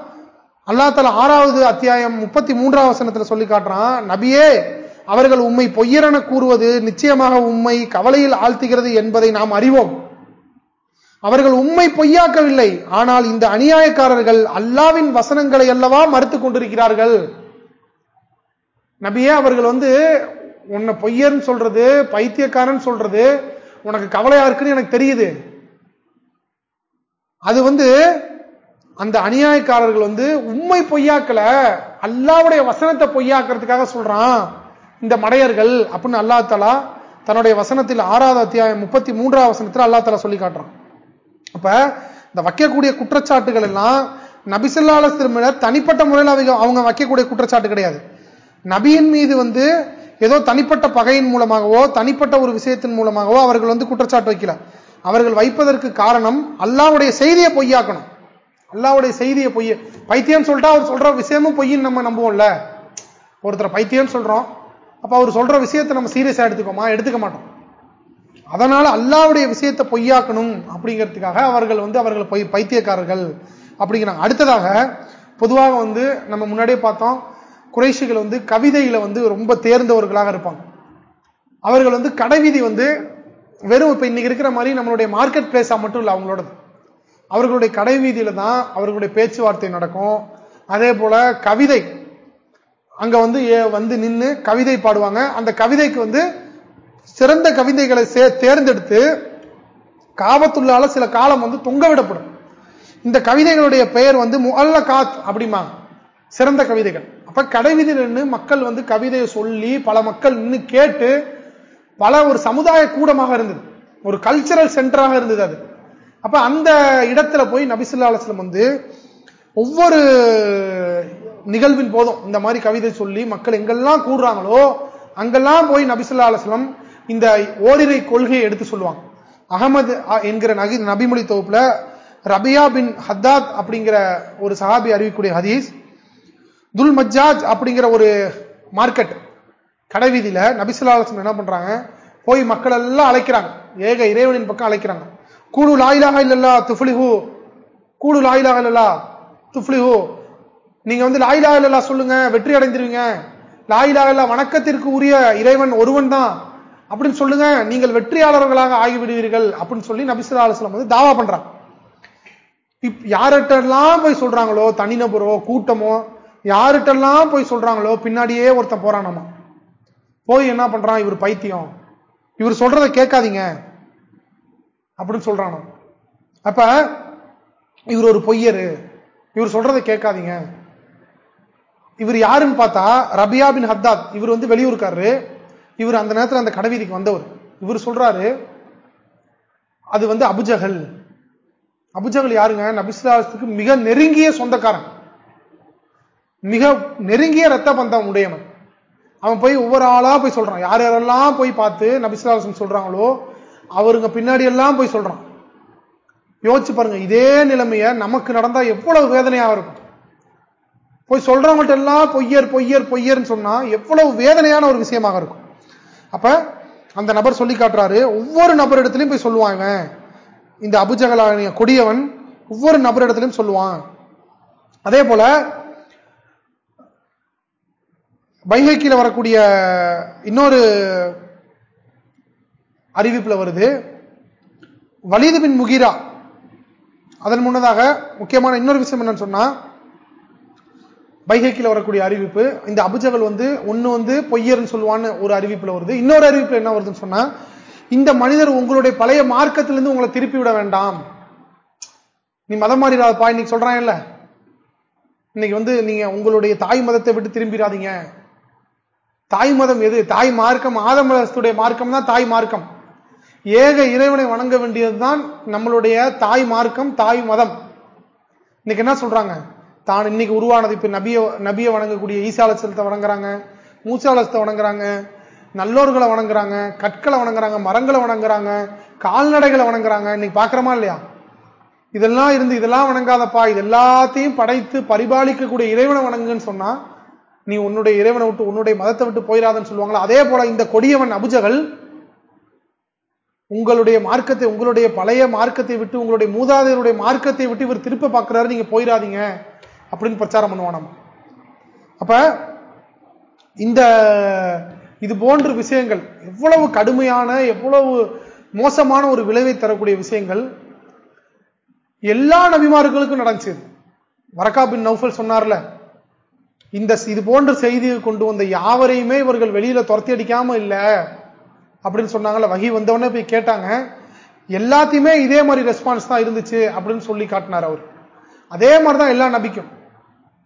அல்லா தலா ஆறாவது அத்தியாயம் முப்பத்தி மூன்றாவது வசனத்துல சொல்லி காட்டுறான் நபியே அவர்கள் உண்மை பொய்யரென கூறுவது நிச்சயமாக உண்மை கவலையில் ஆழ்த்துகிறது என்பதை நாம் அறிவோம். அவர்கள் உண்மை பொய்யாக்கவில்லை ஆனால் இந்த அநியாயக்காரர்கள் அல்லாவின் வசனங்களை அல்லவா மறுத்துக் கொண்டிருக்கிறார்கள்? நபியே அவர்கள் வந்து உன்னை பொய்யர்னு சொல்றது பைத்தியக்காரன் சொல்றது உனக்கு கவலையா இருக்குன்னு எனக்கு தெரியுது. அது வந்து அந்த அநியாயக்காரர்கள் வந்து உண்மை பொய்யாக்கல அல்லாவுடைய வசனத்தை பொய்யாக்குறதுக்காக சொல்றான். இந்த மடையர்கள் அப்படின்னு அல்லா தலா தன்னுடைய வசனத்தில் ஆறாவது அத்தியாயம் முப்பத்தி மூன்றாவது வசனத்தில் அல்லா தலா சொல்லி காட்டுறான். அப்ப இந்த வைக்கக்கூடிய குற்றச்சாட்டுகள் எல்லாம் நபிசல்லால திரும்ப தனிப்பட்ட முறையில் அவங்க வைக்கக்கூடிய குற்றச்சாட்டு கிடையாது. நபியின் மீது வந்து ஏதோ தனிப்பட்ட பகையின் மூலமாகவோ தனிப்பட்ட ஒரு விஷயத்தின் மூலமாகவோ அவர்கள் வந்து குற்றச்சாட்டு வைக்கல. அவர்கள் வைப்பதற்கு காரணம் அல்லாவுடைய செய்தியை பொய்யாக்கணும். அல்லாவுடைய செய்தியை பொய்ய பைத்தியம் சொல்லிட்டா அவர் சொல்ற விஷயமும் பொய்ன்னு நம்ம நம்புவோம்ல. ஒருத்தர் பைத்தியம் சொல்றோம். அப்ப அவர் சொல்ற விஷயத்தை நம்ம சீரியஸா எடுத்துக்கோமா? எடுத்துக்க மாட்டோம். அதனால அல்லாவுடைய விஷயத்தை பொய்யாக்கணும் அப்படிங்கிறதுக்காக அவர்கள் வந்து அவர்கள் பொய் பைத்தியக்காரர்கள் அப்படிங்கிறாங்க. அடுத்ததாக பொதுவாக வந்து நம்ம முன்னாடியே பார்த்தோம் குறைஷிகள் வந்து கவிதையில வந்து ரொம்ப தேர்ந்தவர்களாக இருப்பாங்க. அவர்கள் வந்து கடைவீதி வந்து வெறும் இப்ப இன்னைக்கு இருக்கிற மாதிரி நம்மளுடைய மார்க்கெட் பிளேஸா மட்டும் இல்லை அவங்களோடது. அவர்களுடைய கடைவீதியில தான் அவர்களுடைய பேச்சுவார்த்தை நடக்கும். அதே போல கவிதை. அங்க வந்து வந்து நின்று கவிதை பாடுவாங்க. அந்த கவிதைக்கு வந்து சிறந்த கவிதைகளை தேர்ந்தெடுத்து காபத்துள்ளால சில காலம் வந்து தொங்கவிடப்படும் இந்த கவிதைகளுடைய பெயர் வந்து முஅல்ல காத் அப்படிம்பாங்க. சிறந்த கவிதைகள். அப்ப கடைவீதியில் நின்று மக்கள் வந்து கவிதையை சொல்லி பல மக்கள் நின்று கேட்டு பல ஒரு சமுதாய கூடமாக இருந்தது. ஒரு கல்ச்சரல் சென்டராக இருந்தது அது. அப்ப அந்த இடத்துல போய் நபிசுல்லா அலுவலம் வந்து ஒவ்வொரு நிகழ்வின் போதும் இந்த மாதிரி கவிதை சொல்லி மக்கள் எங்கெல்லாம் கூடுறாங்களோ அங்கெல்லாம் போய் நபிசுல்லா அலுவலம் இந்த ஓரிரை கொள்கையை எடுத்து சொல்லுவாங்க. அகமது என்கிற நகி நபிமொழி தொகுப்புல ரபியா பின் ஹத்தாத் அப்படிங்கிற ஒரு சஹாபி அறிவிக்கூடிய ஹதீஸ் துல் மஜாஜ் அப்படிங்கிற ஒரு மார்க்கெட் கடைவீதியில நபிசுல்லா அலுவலம் என்ன பண்றாங்க? போய் மக்கள் எல்லாம் அழைக்கிறாங்க. ஏக இறைவனின் பக்கம் அழைக்கிறாங்க. கூடு லாயிலாக இல்லல்லா துஃப்ளிஹு கூடு லாயிலாக இல்லல்லா துஃப்ளிஹு நீங்க வந்து லாயிலாக இல்லல்லா சொல்லுங்க வெற்றி அடைந்துருவீங்க. லாயிலாக இல்ல வணக்கத்திற்கு உரிய இறைவன் ஒருவன் தான். அப்படின்னு சொல்லுங்க நீங்கள் வெற்றியாளர்களாக ஆகிவிடுவீர்கள் அப்படின்னு சொல்லி நபிசுல்லா வந்து தாவா பண்றாங்க. யார்கிட்டலாம் போய் சொல்றாங்களோ தனிநபரோ கூட்டமோ யாருட்டெல்லாம் போய் சொல்றாங்களோ பின்னாடியே ஒருத்தன் போறானாமா? போய் என்ன பண்றான்? இவர் பைத்தியம். இவர் சொல்றதை கேட்காதீங்க. அப்படின்னு சொல்றானோ. அப்ப இவர் ஒரு பொய்யரு. இவர் சொல்றதை கேட்காதீங்க. இவர் யாருன்னு பார்த்தா ரபியா பின் ஹத்தாத் இவர் வந்து வெளியூருக்காரு இவர் அந்த நேரத்தில் அந்த கடைவீதிக்கு வந்தவர். இவர் சொல்றாரு அது வந்து அபுஜகல் அபுஜகல் யாருங்க? நபிசுலாத்துக்கு மிக நெருங்கிய சொந்தக்காரன். மிக நெருங்கிய ரத்த பந்தம் உடையவன். அவன் போய் ஒவ்வொரு ஆளா போய் சொல்றான். யார் யாரெல்லாம் போய் பார்த்து நபிசுலாசம் சொல்றாங்களோ அவருங்க பின்னாடி எல்லாம் போய் சொல்றான். யோசிச்சு பாருங்க இதே நிலைமைய நமக்கு நடந்தா எவ்வளவு வேதனையா இருக்கும். போய் சொல்றவங்கள்ட்ட எல்லாம் பொய்யர் பொய்யர் பொய்யர்னு சொன்னா எவ்வளவு வேதனையான ஒரு விஷயமாக இருக்கும். அப்ப அந்த நபர் சொல்லி காட்டுறாரு ஒவ்வொரு நபர் இடத்துலையும் போய் சொல்லுவாங்க இந்த அபுஜகலானிய கொடியவன் ஒவ்வொரு நபர் இடத்துலையும் சொல்லுவான். அதே போல வைகைக்கில வரக்கூடிய இன்னொரு அறிவிப்புல வருது. வலிது பின் முகிரா. அதன் முன்னதாக முக்கியமான இன்னொரு விஷயம் என்னன்னு சொன்னா பைகைக்கில் வரக்கூடிய அறிவிப்பு இந்த அபுஜகல் வந்து ஒன்னு வந்து பொய்யர்னு சொல்லுவான்னு ஒரு அறிவிப்புல வருது. இன்னொரு அறிவிப்பில் என்ன வருதுன்னு சொன்னா இந்த மனிதர் உங்களுடைய பழைய மார்க்கத்திலிருந்து உங்களை திருப்பி விட வேண்டாம். நீ மதம் மாறிடாதப்பா இன்னைக்கு சொல்றான் இல்ல இன்னைக்கு வந்து நீங்க உங்களுடைய தாய் மதத்தை விட்டு திரும்பிடாதீங்க. தாய் மதம் எது? தாய் மார்க்கம் ஆதமதத்துடைய மார்க்கம் தான் தாய் மார்க்கம். ஏக இறைவனை வணங்க வேண்டியதுதான் நம்மளுடைய தாய் மார்க்கம் தாய் மதம். இன்னைக்கு என்ன சொல்றாங்க? தான் இன்னைக்கு உருவானது இப்ப நபிய நபியை வணங்கக்கூடிய ஈசாலசலத்தை வணங்குறாங்க மூச்சாலசத்தை வணங்குறாங்க நல்லோர்களை வணங்குறாங்க கற்களை வணங்குறாங்க மரங்களை வணங்குறாங்க கால்நடைகளை வணங்குறாங்க. இன்னைக்கு பாக்குறோமா இல்லையா? இதெல்லாம் இருந்து இதெல்லாம் வணங்காதப்பா. இது எல்லாத்தையும் படைத்து பரிபாலிக்கக்கூடிய இறைவனை வணங்குன்னு சொன்னா நீ உன்னுடைய இறைவனை விட்டு உன்னுடைய மதத்தை விட்டு போயிடாதன்னு சொல்லுவாங்களா? அதே போல இந்த கொடியவன் அபுஜகள் உங்களுடைய மார்க்கத்தை உங்களுடைய பழைய மார்க்கத்தை விட்டு உங்களுடைய மூதாதையருடைய மார்க்கத்தை விட்டு இவர் திருப்ப பார்க்கிறாரு நீங்க போயிடாதீங்க அப்படின்னு பிரச்சாரம் பண்ணுவானாம். அப்ப இந்த இது போன்ற விஷயங்கள் எவ்வளவு கடுமையான எவ்வளவு மோசமான ஒரு விளைவை தரக்கூடிய விஷயங்கள் எல்லா நபிமார்களுக்கும் நடந்துச்சு. வரக்கா பின் நௌஃபல் சொன்னார்ல இந்த இது போன்ற செய்தியை கொண்டு வந்த யாவரையுமே இவர்கள் வெளியில துரத்தி அடிக்காம இல்ல. அப்படின்னு சொன்னாங்கல்ல வகி வந்தவொடனே போய் கேட்டாங்க. எல்லாத்தையுமே இதே மாதிரி ரெஸ்பான்ஸ் தான் இருந்துச்சு அப்படின்னு சொல்லி காட்டினார் அவர். அதே மாதிரிதான் எல்லா நபிக்கும்.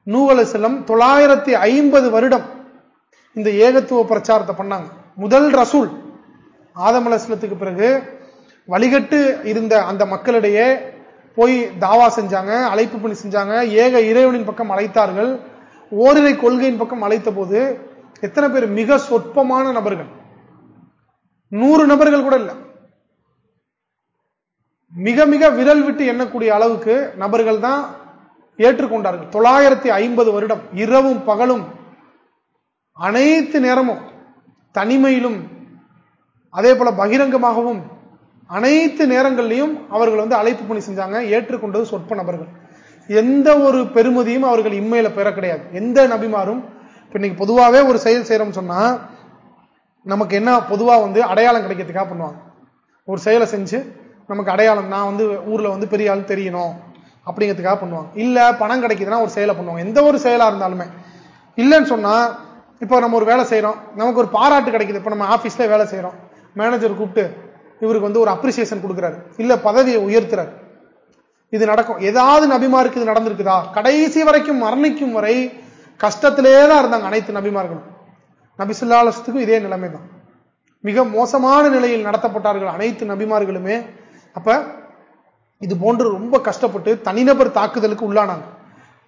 நூவல செல்லம் தொள்ளாயிரத்தி ஐம்பது வருடம் இந்த ஏகத்துவ பிரச்சாரத்தை பண்ணாங்க. முதல் ரசூல் ஆதமலசிலத்துக்கு பிறகு வழிகட்டு இருந்த அந்த மக்களிடையே போய் தாவா செஞ்சாங்க அழைப்பு பண்ணி செஞ்சாங்க. ஏக இறைவனின் பக்கம் அழைத்தார்கள். ஓரிரை கொள்கையின் பக்கம் அழைத்த போது எத்தனை பேர் மிக சொற்பமான நபர்கள்? நூறு நபர்கள் கூட இல்ல. மிக மிக விரல் விட்டு எண்ணக்கூடிய அளவுக்கு நபர்கள் தான் ஏற்றுக்கொண்டார்கள். தொள்ளாயிரத்தி ஐம்பது வருடம் இரவும் பகலும் அனைத்து நேரமும் தனிமையிலும் அதே போல பகிரங்கமாகவும் அனைத்து நேரங்களிலையும் அவர்கள் வந்து அழைப்பு பணி செஞ்சாங்க ஏற்றுக்கொண்டது சொற்ப நபர்கள். எந்த ஒரு பெருமதியும் அவர்கள் இம்மையில பெற கிடையாது. எந்த நபிமாரும் இப்ப இன்னைக்கு பொதுவாகவே ஒரு செயல் செய்யறோம்னு சொன்னா நமக்கு என்ன பொதுவா வந்து அடையாளம் கிடைக்கிறதுக்காக பண்ணுவாங்க. ஒரு செயலை செஞ்சு நமக்கு அடையாளம் நான் வந்து ஊர்ல வந்து பெரிய ஆள் தெரியணும் அப்படிங்கிறதுக்காக பண்ணுவாங்க. இல்ல பணம் கிடைக்குதுன்னா ஒரு செயலை பண்ணுவாங்க. எந்த ஒரு செயலா இருந்தாலுமே. இல்லைன்னு சொன்னா இப்போ நம்ம ஒரு வேலை செய்யறோம் நமக்கு ஒரு பாராட்டு கிடைக்குது. இப்போ நம்ம ஆபீஸ்ல வேலை செய்யறோம் மேனேஜர் கூப்பிட்டு இவருக்கு வந்து ஒரு அப்ரிசியேஷன் கொடுக்குறாரு. இல்ல பதவியை உயர்த்துறாரு. இது நடக்கும். ஏதாவது நபிமாருக்கு இது நடந்திருக்குதா? கடைசி வரைக்கும் மரணிக்கும் வரை கஷ்டத்திலே தான் இருந்தாங்க அனைத்து நபிமார்களும். நபிசுல்லாலசத்துக்கும் இதே நிலைமை தான். மிக மோசமான நிலையில் நடத்தப்பட்டார்கள் அனைத்து நபிமார்களுமே. அப்ப இது போன்று ரொம்ப கஷ்டப்பட்டு தனிநபர் தாக்குதலுக்கு உள்ளானாங்க.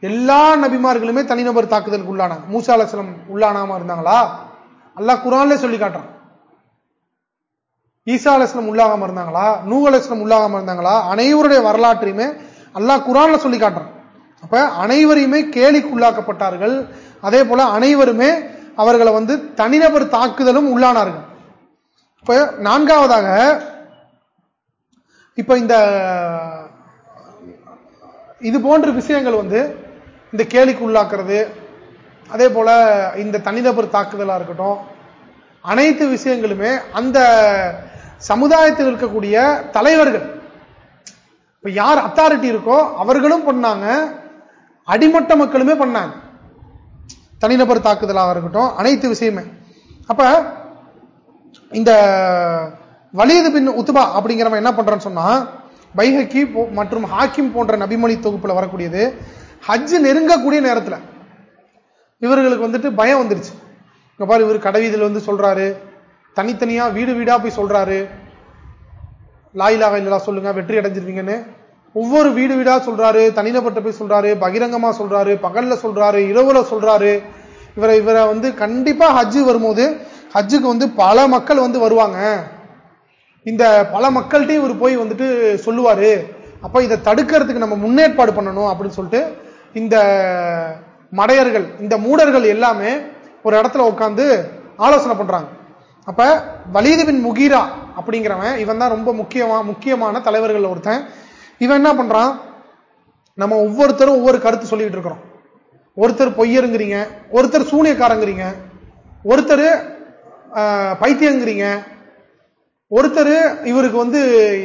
எல்லா நபிமார்களுமே தனிநபர் தாக்குதலுக்கு உள்ளானாங்க. மூசா அலசலம் உள்ளானாம இருந்தாங்களா? அல்லாஹ் குரான்ல சொல்லி காட்டுறான். ஈசாலசனம் உள்ளாகாம இருந்தாங்களா? நூ உள்ளாகாம இருந்தாங்களா? அனைவருடைய வரலாற்றையுமே அல்லாஹ் குரான்ல சொல்லி காட்டுறான். அப்ப அனைவரையுமே கேலிக்கு உள்ளாக்கப்பட்டார்கள். அதே போல அனைவருமே அவர்களை வந்து தனிநபர் தாக்குதலும் உள்ளானார்கள். இப்ப நான்காவதாக இப்ப இந்த இது போன்ற விஷயங்கள் வந்து இந்த கேலிக்கு உள்ளாக்குறது அதே போல இந்த தனிநபர் தாக்குதலா இருக்கட்டும் அனைத்து விஷயங்களுமே அந்த சமுதாயத்தில் இருக்கக்கூடிய தலைவர்கள். இப்ப யார் அத்தாரிட்டி இருக்கோ அவர்களும் பண்ணாங்க. அடிமட்ட மக்களுமே பண்ணாங்க. தனிநபர் தாக்குதலாக இருக்கட்டும் அனைத்து விஷயமே. அப்ப இந்த வலியது பின் உத்துபா அப்படிங்கிறவன் என்ன பண்றான்னு சொன்னா பைஹக்கி மற்றும் ஹாக்கிம் போன்ற நபிமொழி தொகுப்புல வரக்கூடியது ஹஜ் நெருங்கக்கூடிய நேரத்தில் இவர்களுக்கு வந்துட்டு பயம் வந்துருச்சு. இங்க பாரு இவர் கடைவீதியில் வந்து சொல்றாரு தனித்தனியா வீடு வீடா போய் சொல்றாரு. லாயிலாக இல்லா சொல்லுங்க வெற்றி அடைஞ்சிருவீங்கன்னு. ஒவ்வொரு வீடு வீடா சொல்றாரு தனிநபட்ட போய் சொல்றாரு பகிரங்கமா சொல்றாரு பகல்ல சொல்றாரு இரவுல சொல்றாரு. இவரை இவரை வந்து கண்டிப்பா ஹஜ்ஜு வரும்போது ஹஜ்ஜுக்கு வந்து பல மக்கள் வந்து வருவாங்க. இந்த பல மக்கள்கிட்டையும் இவர் போய் வந்துட்டு சொல்லுவாரு. அப்ப இதை தடுக்கிறதுக்கு நம்ம முன்னேற்பாடு பண்ணணும் அப்படின்னு சொல்லிட்டு இந்த மடையர்கள் இந்த மூடர்கள் எல்லாமே ஒரு இடத்துல உட்காந்து ஆலோசனை பண்றாங்க. அப்ப வலிது பின் முகீரா அப்படிங்கிறவன் இவன் தான் ரொம்ப முக்கியமா முக்கியமான தலைவர்கள் ஒருத்தன். இவன் என்ன பண்றான்? நம்ம ஒவ்வொருத்தரும் ஒவ்வொரு கருத்து சொல்லிட்டு இருக்கிறோம். ஒருத்தர் பொய்யருங்கிறீங்க ஒருத்தர் சூனியக்காரங்கிறீங்க ஒருத்தர் பைத்தியங்கிறீங்க ஒருத்தர் இவருக்கு வந்து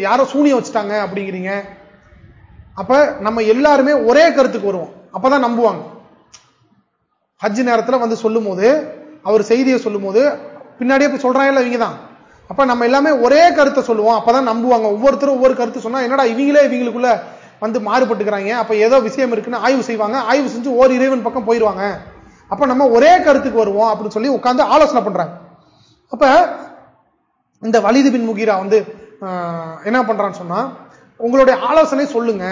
யாரோ சூனியம் வச்சுட்டாங்க அப்படிங்கிறீங்க. அப்ப நம்ம எல்லாருமே ஒரே கருத்துக்கு வருவோம். அப்பதான் நம்புவாங்க. ஹஜ் நேரத்தில் வந்து சொல்லும் போது அவர் செய்தியை சொல்லும் போது பின்னாடியே இப்போ சொல்றாங்க இவங்க தான் அப்ப நம்ம எல்லாமே ஒரே கருத்தை சொல்லுவோம். அப்பதான் நம்புவாங்க. ஒவ்வொருத்தரும் ஒவ்வொரு கருத்து சொன்னா என்னடா இவங்களே இவங்களுக்குள்ள வந்து மாறுபட்டுக்கிறாங்க. அப்ப ஏதோ விஷயம் இருக்குன்னு ஆய்வு செய்வாங்க. ஆய்வு செஞ்சு ஓர் இறைவன் பக்கம் போயிருவாங்க. அப்ப நம்ம ஒரே கருத்துக்கு வருவோம் அப்படின்னு சொல்லி உட்காந்து ஆலோசனை பண்றாங்க. அப்ப இந்த வலிது பின் முகீரா வந்து என்ன பண்றான்னு சொன்னா உங்களுடைய ஆலோசனை சொல்லுங்க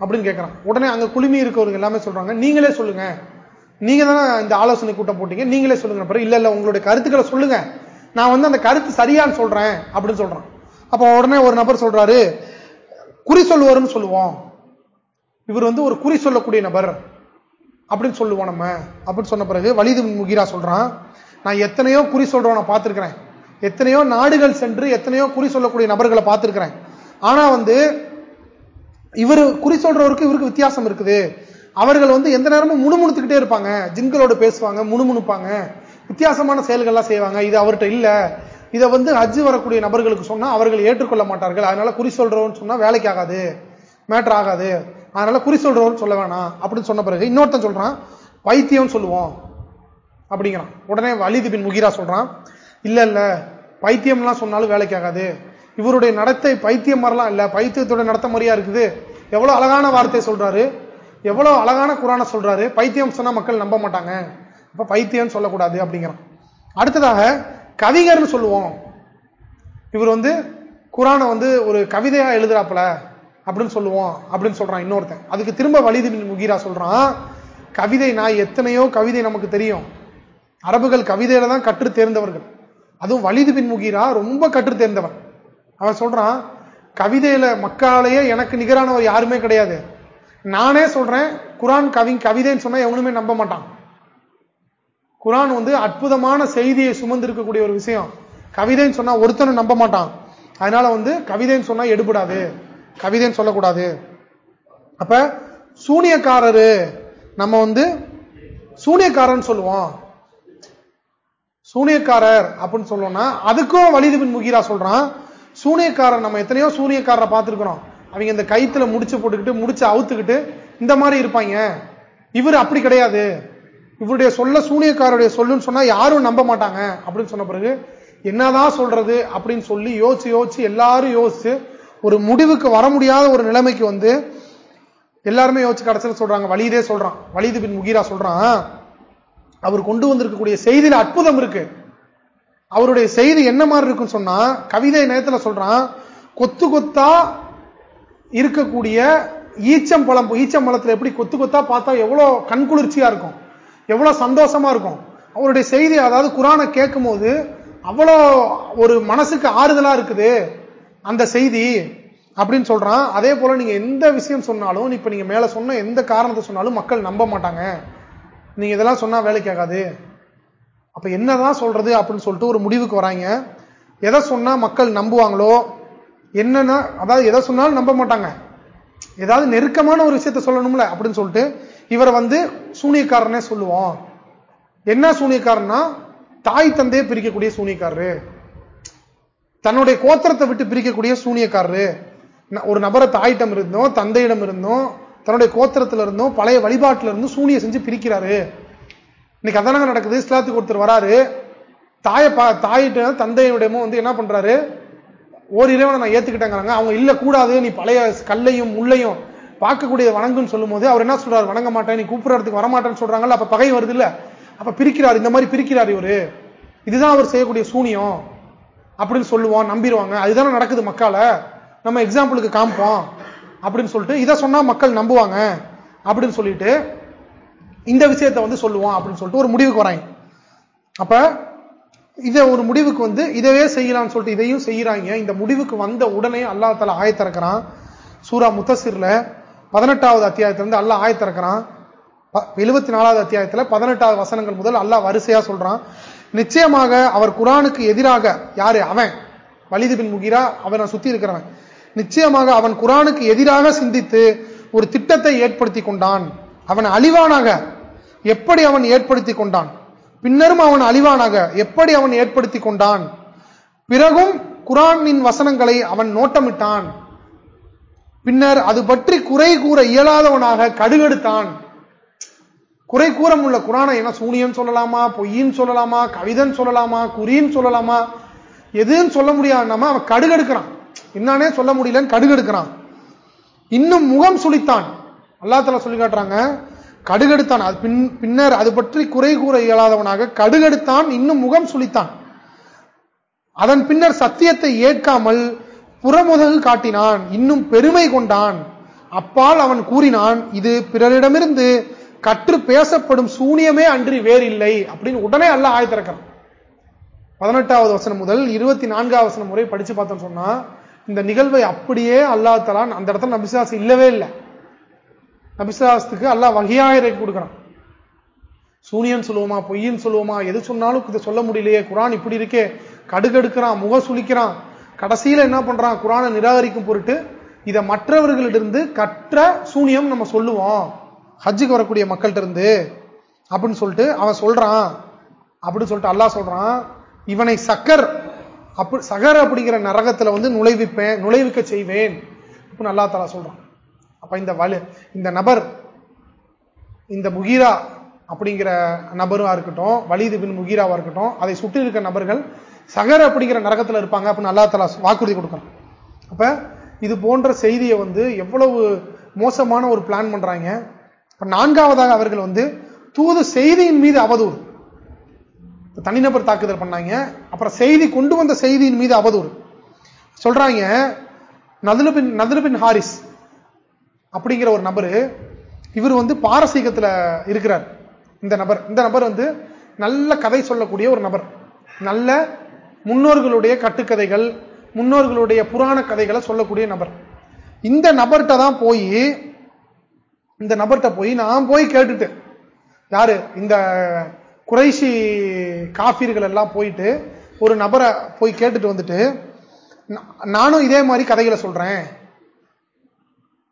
அப்படின்னு கேட்கிறான் உடனே அங்க குழுமி இருக்கவங்க எல்லாமே சொல்றாங்க. நீங்களே சொல்லுங்க. நீங்க தானே இந்த ஆலோசனை கூட்டம் போட்டீங்க? நீங்களே சொல்லுங்க. பிறகு இல்ல இல்ல உங்களுடைய கருத்துக்களை சொல்லுங்க. நான் வந்து அந்த கருத்து சரியான்னு சொல்றேன் அப்படின்னு சொல்றான். அப்ப உடனே ஒரு நபர் சொல்றாரு குறி சொல்லுவாருன்னு சொல்லுவோம். இவர் வந்து ஒரு குறி சொல்லக்கூடிய நபர் அப்படின்னு சொல்லுவோம் நம்ம. அப்படின்னு சொன்ன பிறகு வலிது முகிரா சொல்றான் நான் எத்தனையோ குறி சொல்றவனை பார்த்திருக்கிறேன். எத்தனையோ நாடுகள் சென்று எத்தனையோ குறி சொல்லக்கூடிய நபர்களை பார்த்திருக்கிறேன். ஆனா வந்து இவர் குறி சொல்றவருக்கு இவருக்கு வித்தியாசம் இருக்குது. அவர்கள் வந்து எந்த நேரமும் முணுமுணுத்துக்கிட்டே இருப்பாங்க. ஜின்களோடு பேசுவாங்க முணுமுணுப்பாங்க. வித்தியாசமான செயல்கள்லாம் செய்வாங்க. இது அவர்கிட்ட இல்ல. இதை வந்து ஹஜ்ஜு வரக்கூடிய நபர்களுக்கு சொன்னா அவர்கள் ஏற்றுக்கொள்ள மாட்டார்கள். அதனால குறி சொல்றவன் சொன்னா வேலைக்கு ஆகாது. மேட்டர் ஆகாது. அதனால குறி சொல்றவன் சொல்ல வேணாம். அப்படின்னு சொன்ன பிறகு இன்னொருத்தன் சொல்றான் பைத்தியம் சொல்லுவோம். அப்படிங்கிறான். உடனே வலிது பின் முகிரா சொல்றான் இல்ல இல்ல பைத்தியம்லாம் சொன்னாலும் வேலைக்கு ஆகாது. இவருடைய நடத்தை பைத்தியம் மாதிரிலாம் இல்ல. பைத்தியத்தோட நடத்த மாதிரியா இருக்குது. எவ்வளவு அழகான வார்த்தை சொல்றாரு. எவ்வளவு அழகான குரான சொல்றாரு? பைத்தியம் சொன்னா மக்கள் நம்ப மாட்டாங்க. அப்ப பைத்தியம் சொல்லக்கூடாது அப்படிங்கிறான். அடுத்ததாக கவிஞர்னு சொல்லுவோம். இவர் வந்து குரானை வந்து ஒரு கவிதையா எழுதுறாப்புல அப்படின்னு சொல்லுவோம் அப்படின்னு சொல்றான் இன்னொருத்தன். அதுக்கு திரும்ப வலிது முகீரா சொல்றான் கவிதை நான் எத்தனையோ கவிதை நமக்கு தெரியும். அரபுகள் கவிதையில தான் கற்று தேர்ந்தவர்கள். அதுவும் வலிது பின் முகீரா ரொம்ப கற்று தேர்ந்தவன். அவன் சொல்றான் கவிதையில மக்களாலேயே எனக்கு நிகரானவர் யாருமே கிடையாது. நானே சொல்றேன் குரான் கவி கவிதைன்னு சொன்னா எவனுமே நம்ப மாட்டான். குரான் வந்து அற்புதமான செய்தியை சுமந்து இருக்கக்கூடிய ஒரு விஷயம். கவிதைன்னு சொன்னா ஒருத்தனும் நம்ப மாட்டான். அதனால வந்து கவிதைன்னு சொன்னா எடுபடாது. கவிதைன்னு சொல்லக்கூடாது. அப்ப சூனியக்காரரு நம்ம வந்து சூனியக்காரன் சொல்லுவோம். சூனியக்காரர் அப்படின்னு சொல்லணும்னா அதுக்கும் வலிதுபின் முகிரா முகீரா சொல்றான். சூனியக்காரர் நம்ம எத்தனையோ சூனியக்காரரை பார்த்திருக்கிறோம். அவங்க இந்த கைத்துல முடிச்சு போட்டுக்கிட்டு முடிச்சு அவுத்துக்கிட்டு இந்த மாதிரி இருப்பாங்க. இவர் அப்படி கிடையாது. இவருடைய சொல்ல சூனியக்காரருடைய சொல்லுன்னு சொன்னா யாரும் நம்ப மாட்டாங்க. அப்படின்னு சொன்ன பிறகு என்னதான் சொல்றது அப்படின்னு சொல்லி யோசிச்சு யோசிச்சு எல்லாரும் யோசிச்சு ஒரு முடிவுக்கு வர முடியாத ஒரு நிலைமைக்கு வந்து எல்லாருமே யோசிச்சு கடைசியில் சொல்றாங்க. வலிதே சொல்றான். வலிது பின் முகீரா சொல்றான் அவர் கொண்டு வந்திருக்கக்கூடிய செய்தியில அற்புதம் இருக்கு. அவருடைய செய்தி என்ன மாதிரி இருக்குன்னு சொன்னா கவிதை நேரத்தில் சொல்றான் கொத்து கொத்தா இருக்கக்கூடிய ஈச்சம் பழம் ஈச்சம் பழத்தில் எப்படி கொத்து கொத்தா பார்த்தா எவ்வளவு கண்குளிர்ச்சியா இருக்கும் எவ்வளவு சந்தோஷமா இருக்கும். அவருடைய செய்தி அதாவது குரானை கேட்கும் போது அவ்வளோ ஒரு மனசுக்கு ஆறுதலா இருக்குது அந்த செய்தி அப்படின்னு சொல்றான். அதே போல நீங்க எந்த விஷயம் சொன்னாலும் இப்ப நீங்க மேல சொன்ன எந்த காரணத்தை சொன்னாலும் மக்கள் நம்ப மாட்டாங்க. நீங்க இதெல்லாம் சொன்னா வேலைக்கு ஆகாது. அப்ப என்னதான் சொல்றது அப்படின்னு சொல்லிட்டு ஒரு முடிவுக்கு வராங்க. எதை சொன்னா மக்கள் நம்புவாங்களோ என்னன்னா அதாவது எதை சொன்னாலும் நம்ப மாட்டாங்க. ஏதாவது நெருக்கமான ஒரு விஷயத்த சொல்லணும்ல அப்படின்னு சொல்லிட்டு இவரை வந்து சூனியக்காரனே சொல்லுவோம் என்ன சூனியக்காரன்னா தாய் தந்தையை பிரிக்கக்கூடிய சூனியக்காரரு. தன்னுடைய கோத்திரத்தை விட்டு பிரிக்கக்கூடிய சூனியக்காரரு. ஒரு நபரை தாயிடம் இருந்தோம் தந்தையிடம் இருந்தோம் தன்னுடைய கோத்திரத்துல இருந்தும் பழைய வழிபாட்டுல இருந்தும் சூனிய செஞ்சு பிரிக்கிறாரு. இன்னைக்கு அதானங்க நடக்குது இஸ்லாத்துக்கு ஒருத்தர் வராரு. தாயை தாயிட்ட தந்தையுடையமோ வந்து என்ன பண்றாரு? ஓர் இறைவனை நான் ஏத்துக்கிட்டேங்கிறாங்க. அவங்க இல்ல கூடாது நீ பழைய கல்லையும் முள்ளையும் பார்க்கக்கூடிய வணங்குன்னு சொல்லும் போது அவர் என்ன சொல்றாரு? வணங்க மாட்டேன் நீ கூப்பிடுறதுக்கு வரமாட்டேன்னு சொல்றாங்கல்ல அப்ப பகை வருது இல்ல? அப்ப பிரிக்கிறார் இந்த மாதிரி பிரிக்கிறார் இவரு. இதுதான் அவர் செய்யக்கூடிய சூனியம் அப்படின்னு சொல்லுவோம் நம்பிடுவாங்க. அதுதானே நடக்குது மக்களை நம்ம எக்ஸாம்பிளுக்கு காமிப்போம் அப்படின்னு சொல்லிட்டு இதை சொன்னா மக்கள் நம்புவாங்க அப்படின்னு சொல்லிட்டு இந்த விஷயத்தை வந்து சொல்லுவோம் அப்படின்னு சொல்லிட்டு ஒரு முடிவுக்கு வராங்க அப்ப இதை ஒரு முடிவுக்கு வந்து இதவே செய்யலாம்னு சொல்லிட்டு இதையும் செய்யறாங்க. இந்த முடிவுக்கு வந்த உடனே அல்லா தலா ஆயத்திறக்கிறான் சூரா முத்தசிர்ல பதினெட்டாவது அத்தியாயத்திலிருந்து அல்லா ஆயத்திறக்கிறான் எழுபத்தி நாலாவது அத்தியாயத்துல பதினெட்டாவது வசனங்கள் முதல் அல்லாஹ் வரிசையா சொல்றான். நிச்சயமாக அவர் குரானுக்கு எதிராக யாரு? அவன். வலிது பின் முகிரா அவனை சுத்தி இருக்கிறவன். நிச்சயமாக அவன் குரானுக்கு எதிராக சிந்தித்து ஒரு திட்டத்தை ஏற்படுத்தி கொண்டான். அவன் அழிவானாக எப்படி அவன் ஏற்படுத்தி கொண்டான்? பின்னரும் அவன் அழிவானாக. எப்படி அவன் ஏற்படுத்தி கொண்டான்? பிறகும் குரானின் வசனங்களை அவன் நோட்டமிட்டான். பின்னர் அது பற்றி குறை கூற இயலாதவனாக கடுகெடுத்தான். குறை கூற உள்ள குரானை என்ன சூனியம் சொல்லலாமா பொய்யின்னு சொல்லலாமா கவிதன் சொல்லலாமா குறின்னு சொல்லலாமா? எதுன்னு சொல்ல முடியாதுனாம அவன் கடுகெடுக்கிறான். என்னானே சொல்ல முடியலன்னு கடுகெடுக்கிறான். இன்னும் முகம் சுழித்தான் அல்லா தலா சொல்லி காட்டுறாங்க கடுகெடுத்தான். அது பின் பின்னர் அது பற்றி குறை கூற இயலாதவனாக கடுகெடுத்தான் இன்னும் முகம் சுழித்தான் அதன் பின்னர் சத்தியத்தை ஏற்காமல் புறமுதகு காட்டினான். இன்னும் பெருமை கொண்டான். அப்பால் அவன் கூறினான் இது பிறரிடமிருந்து கற்று பேசப்படும் சூனியமே அன்றி வேறில்லை அப்படின்னு உடனே அல்ல ஆயத்திறக்கிறான் பதினெட்டாவது வசனம் முதல் இருபத்தி நான்காவது வசனம் முறை படிச்சு பார்த்தோம் சொன்னா இந்த நிகழ்வை அப்படியே அல்லாஹ் தலான் அந்த இடத்துல நபிசாஸ் இல்லவே இல்லை. நபிசாசத்துக்கு அல்லாஹ் வகையாக இறக்கி கொடுக்குறான் சூனியன் சொல்லுவோமா பொய்யின்னு சொல்லுவோமா எது சொன்னாலும் இதை சொல்ல முடியலையே. குரான் இப்படி இருக்கே. கடுகெடுக்கிறான் முக சுழிக்கிறான் கடைசியில என்ன பண்றான்? குரானை நிராகரிக்கும் பொருட்டு இதை மற்றவர்களிடம் கற்ற சூனியம் நம்ம சொல்லுவோம். ஹஜ்ஜுக்கு வரக்கூடிய மக்கள்கிட்ட இருந்து அப்படின்னு சொல்லிட்டு அவன் சொல்றான். அப்படின்னு சொல்லிட்டு அல்லாஹ் சொல்றான் இவனை சக்கர் அப்படி சகர் அப்படிங்கிற நரகத்துல வந்து நுழைவிப்பேன் நுழைவிக்க செய்வேன். அப்படின்னு அல்லா தலா சொல்றான். அப்ப இந்த வலு இந்த நபர் இந்த முகீரா அப்படிங்கிற நபரா இருக்கட்டும் வலிது பின் முகீராவா இருக்கட்டும் அதை சுற்றி இருக்க நபர்கள் சகர் அப்படிங்கிற நரகத்துல இருப்பாங்க அப்படின்னு அல்லா தலா வாக்குறுதி கொடுக்கணும் அப்ப இது போன்ற செய்தியை வந்து எவ்வளவு மோசமான ஒரு பிளான் பண்றாங்க. இப்ப நான்காவதாக அவர்கள் வந்து தூது செய்தியின் மீது அவதூறு. தனிநபர் தாக்குதல் பண்ணாங்க அப்புறம் செய்தி கொண்டு வந்த செய்தியின் மீது அவதூறு. சொல்றாங்க நதுலுபின் நதுலுபின் ஹாரிஸ் அப்படிங்கிற ஒரு நபரு இவர் வந்து பாரசீகத்துல இருக்கிறார். இந்த நபர் இந்த நபர் வந்து நல்ல கதை சொல்லக்கூடிய ஒரு நபர். நல்ல முன்னோர்களுடைய கட்டுக்கதைகள் முன்னோர்களுடைய புராண கதைகளை சொல்லக்கூடிய நபர். இந்த நபர்கிட்ட தான் போய் இந்த நபர்கிட்ட போய் நான் போய் கேட்டுட்டு யாரு? இந்த குறைசி காஃபீர்கள் எல்லாம் போயிட்டு ஒரு நபரை போய் கேட்டுட்டு வந்துட்டு நானும் இதே மாதிரி கதைகளை சொல்றேன்.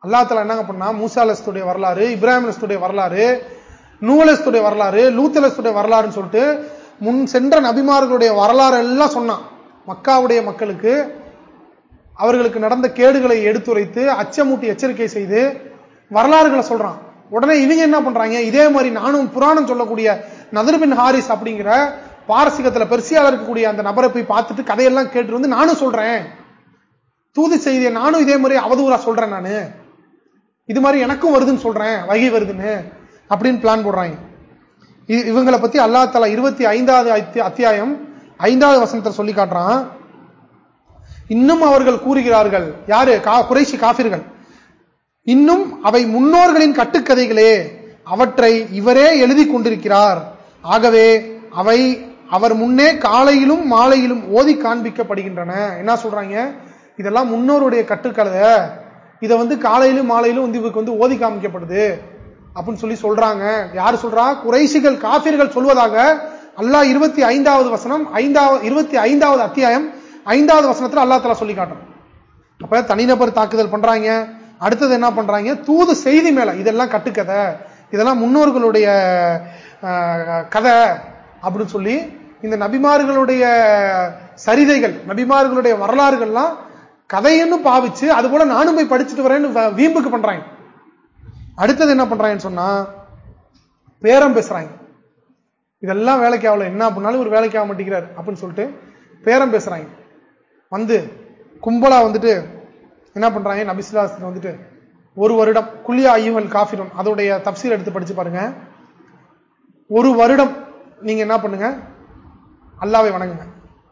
அல்லாத்துல என்னங்க பண்ணா? மூசாலஸ்துடைய வரலாறு இப்ராஹிம் வரலாறு நூலஸ்துடைய வரலாறு லூத்தலஸ்துடைய வரலாறுன்னு சொல்லிட்டு முன் சென்ற நபிமார்களுடைய வரலாறு எல்லாம் சொன்னான். மக்காவுடைய மக்களுக்கு அவர்களுக்கு நடந்த கேடுகளை எடுத்துரைத்து அச்சமூட்டி எச்சரிக்கை செய்து வரலாறுகளை சொல்றான். உடனே இவங்க என்ன பண்றாங்க? இதே மாதிரி நானும் புராணம் சொல்லக்கூடிய நதர்பின் ஹாரிஸ் அப்படிங்கிற பாரசீகத்துல பெருசியால இருக்கக்கூடிய அந்த நபரை போய் பார்த்துட்டு கதையெல்லாம் கேட்டு வந்து நானும் சொல்றேன். தூது செய்தியை நானும் இதே மாதிரி அவதூறா சொல்றேன் நானு. இது மாதிரி எனக்கும் வருதுன்னு சொல்றேன் வகை வருதுன்னு அப்படின்னு பிளான் போடுறாங்க. இவங்களை பத்தி அல்லா தலா இருபத்தி ஐந்தாவது அத்தியாயம் ஐந்தாவது வசனத்தை சொல்லி காட்டுறான். இன்னும் அவர்கள் கூறுகிறார்கள் யாரு? குறைசி காபிர்கள் இன்னும் அவை முன்னோர்களின் கட்டுக்கதைகளே அவற்றை இவரே எழுதி கொண்டிருக்கிறார். ஆகவே அவை அவர் முன்னே காலையிலும் மாலையிலும் ஓதி காண்பிக்கப்படுகின்றன. என்ன சொல்றாங்க? இதெல்லாம் முன்னோருடைய கட்டுக்கதை. இதை வந்து காலையிலும் மாலையிலும் வந்து இவருக்கு வந்து ஓதி காமிக்கப்படுது. அப்படின்னு சொல்லி சொல்றாங்க. யார் சொல்றா? குறைசிகள் காபிர்கள் சொல்வதாக அல்லாஹ் இருபத்தி ஐந்தாவது வசனம் ஐந்தாவது இருபத்தி ஐந்தாவது அத்தியாயம் ஐந்தாவது வசனத்துல அல்லா தலா சொல்லி காட்டுறோம் அப்ப தனிநபர் தாக்குதல் பண்றாங்க. அடுத்தது என்ன பண்றாங்க? தூது செய்தி மேல. இதெல்லாம் கட்டுக்கதை. இதெல்லாம் முன்னோர்களுடைய கதை அப்படின்னு சொல்லி இந்த நபிமார்களுடைய சரிதைகள் நபிமார்களுடைய வரலாறுகள்லாம் கதைன்னு பாவிச்சு அது போல நானும் போய் படிச்சுட்டு வரேன்னு வீம்புக்கு பண்றாங்க. அடுத்தது என்ன பண்றாங்கன்னு சொன்னா பேரம் பேசுறாங்க. இதெல்லாம் வேலைக்கு ஆகல. என்ன பண்ணாலும் ஒரு வேலைக்கு ஆக மாட்டேங்கிறார் அப்படின்னு சொல்லிட்டு பேரம் பேசுறாங்க. வந்து கும்பலா வந்துட்டு என்ன பண்றாங்க? நபிசுலாசன் வந்துட்டு ஒரு வருடம் குல்லியா ஐயுகள் காஃபிரும் அதோடைய தப்சீல் எடுத்து படிச்சு பாருங்க. ஒரு வருடம் நீங்க என்ன பண்ணுங்க? அல்லாவை வணங்குங்க.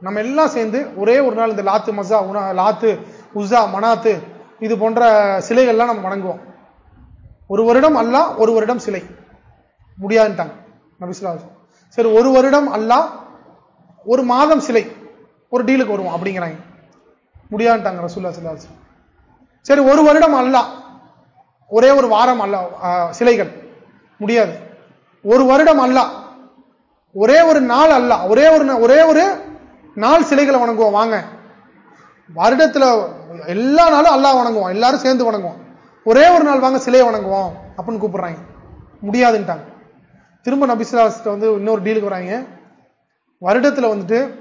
நம்ம எல்லாம் சேர்ந்து ஒரே ஒரு நாள் இந்த லாத்து மசா உனா லாத்து உசா மனாத்து இது போன்ற சிலைகள்லாம் நம்ம வணங்குவோம். ஒரு வருடம் அல்லா ஒரு வருடம் சிலை. முடியாதுட்டாங்க நபிசுலாசன் சரி ஒரு வருடம் அல்லா ஒரு மாதம் சிலை ஒரு டீலுக்கு வருவோம் அப்படிங்கிறாங்க. முடியாதுட்டாங்க ரசூல்லா சிலாஸ் சரி ஒரு வருடம் அல்ல ஒரே ஒரு வாரம் அல்ல சிலைகள். முடியாது. ஒரு வருடம் அல்ல ஒரே ஒரு நாள் அல்ல ஒரே ஒரு ஒரே ஒரு நாள் சிலைகளை வணங்குவோம் வாங்க. வருடத்துல எல்லா நாளும் அல்லா வணங்குவோம் எல்லாரும் சேர்ந்து வணங்குவோம் ஒரே ஒரு நாள் வாங்க சிலையை வணங்குவோம் அப்படின்னு கூப்பிடுறாங்க. முடியாதுன்ட்டாங்க. திரும்ப நபிசுலாஸ்ட வந்து இன்னொரு டீலுக்கு வராங்க. வருடத்துல வந்துட்டு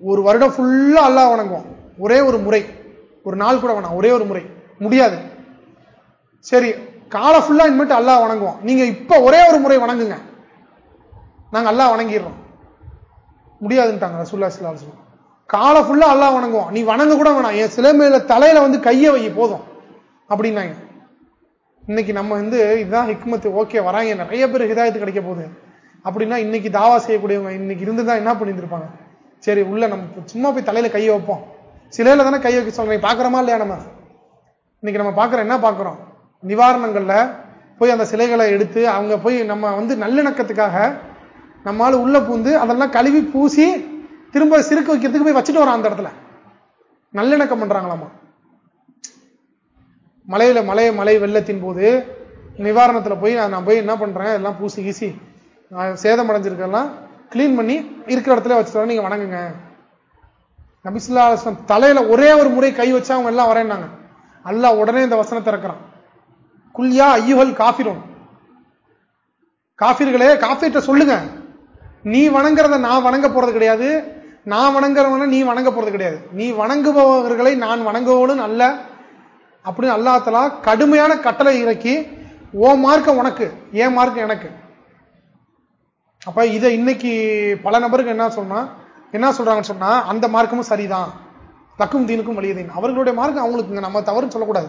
ஒரு வருடம் ஃபுல்லா அல்லா வணங்குவோம் ஒரே ஒரு முறை. ஒரு நாள் கூட வேணாம் ஒரே ஒரு முறை. முடியாது. சரி காலை ஃபுல்லா இனிமேட்டு அல்லா வணங்குவோம் நீங்க இப்ப ஒரே ஒரு முறை வணங்குங்க. நாங்க அல்லா வணங்கிடுறோம். முடியாதுன்ட்டாங்க ரசூல்லா சிலாசு காலை ஃபுல்லா அல்லா வணங்குவோம் நீ வணங்க கூட வேணாம். என் சிலை மேல தலையில வந்து கையை வை போதும். அப்படின்னாங்க. இன்னைக்கு நம்ம வந்து இதுதான் ஹிக்மத்து. ஓகே வராங்க. நிறைய பேர் ஹிதாயத்து கிடைக்க போகுது. அப்படின்னா இன்னைக்கு தாவா செய்யக்கூடியவங்க இன்னைக்கு இருந்துதான் என்ன பண்ணியிருந்திருப்பாங்க? சரி உள்ள நம்ம சும்மா போய் தலையில கையை வைப்போம். சிலையில தானே கை வைக்க சொல்றீங்க? பாக்குறோமா இல்லையா நம்ம? இன்னைக்கு நம்ம பாக்குறோம் என்ன பாக்குறோம் நிவாரணங்கள்ல போய் அந்த சிலைகளை எடுத்து அவங்க போய் நம்ம வந்து நல்லிணக்கத்துக்காக நம்மால் உள்ள பூந்து அதெல்லாம் கழுவி பூசி திரும்ப சிறுக்க வைக்கிறதுக்கு போய் வச்சுட்டு வரான் அந்த இடத்துல. நல்லிணக்கம் பண்றாங்களாமா? மலையில மலை மலை வெள்ளத்தின் போது நிவாரணத்துல போய் நான் போய் என்ன பண்றேன்? எல்லாம் பூசி கீசி சேதம் அடைஞ்சிருக்கெல்லாம் கிளீன் பண்ணி இருக்கிற இடத்துல வச்சுட்டு நீங்க வணங்குங்க. நபிசுல்லா தலையில ஒரே ஒரு முறை கை வச்சா அவங்க எல்லாம் வரேன்னாங்க. அல்லா உடனே இந்த வசனத்தை இறக்குறான் குல்யா ஐயுகள் காபிரும் காஃபிர்களே காஃபிட்ட சொல்லுங்க. நீ வணங்குறத நான் வணங்க போறது கிடையாது. நான் வணங்குறவன நீ வணங்க போறது கிடையாது. நீ வணங்குபவர்களை நான் வணங்குவோடு அல்ல. அப்படின்னு அல்லாத்தலா கடுமையான கட்டளை இறக்கி ஓ மார்க்கம் உனக்கு ஏன் மார்க்கம் எனக்கு. அப்ப இதை இன்னைக்கு பல நபருக்கு என்ன சொன்னா என்ன சொல்றாங்கன்னு சொன்னா அந்த மார்க்கமும் சரிதான். தக்கும் தீனுக்கும் வலியதீன். அவர்களுடைய மார்க்கம் அவங்களுக்கு நம்ம தவறுன்னு சொல்லக்கூடாது.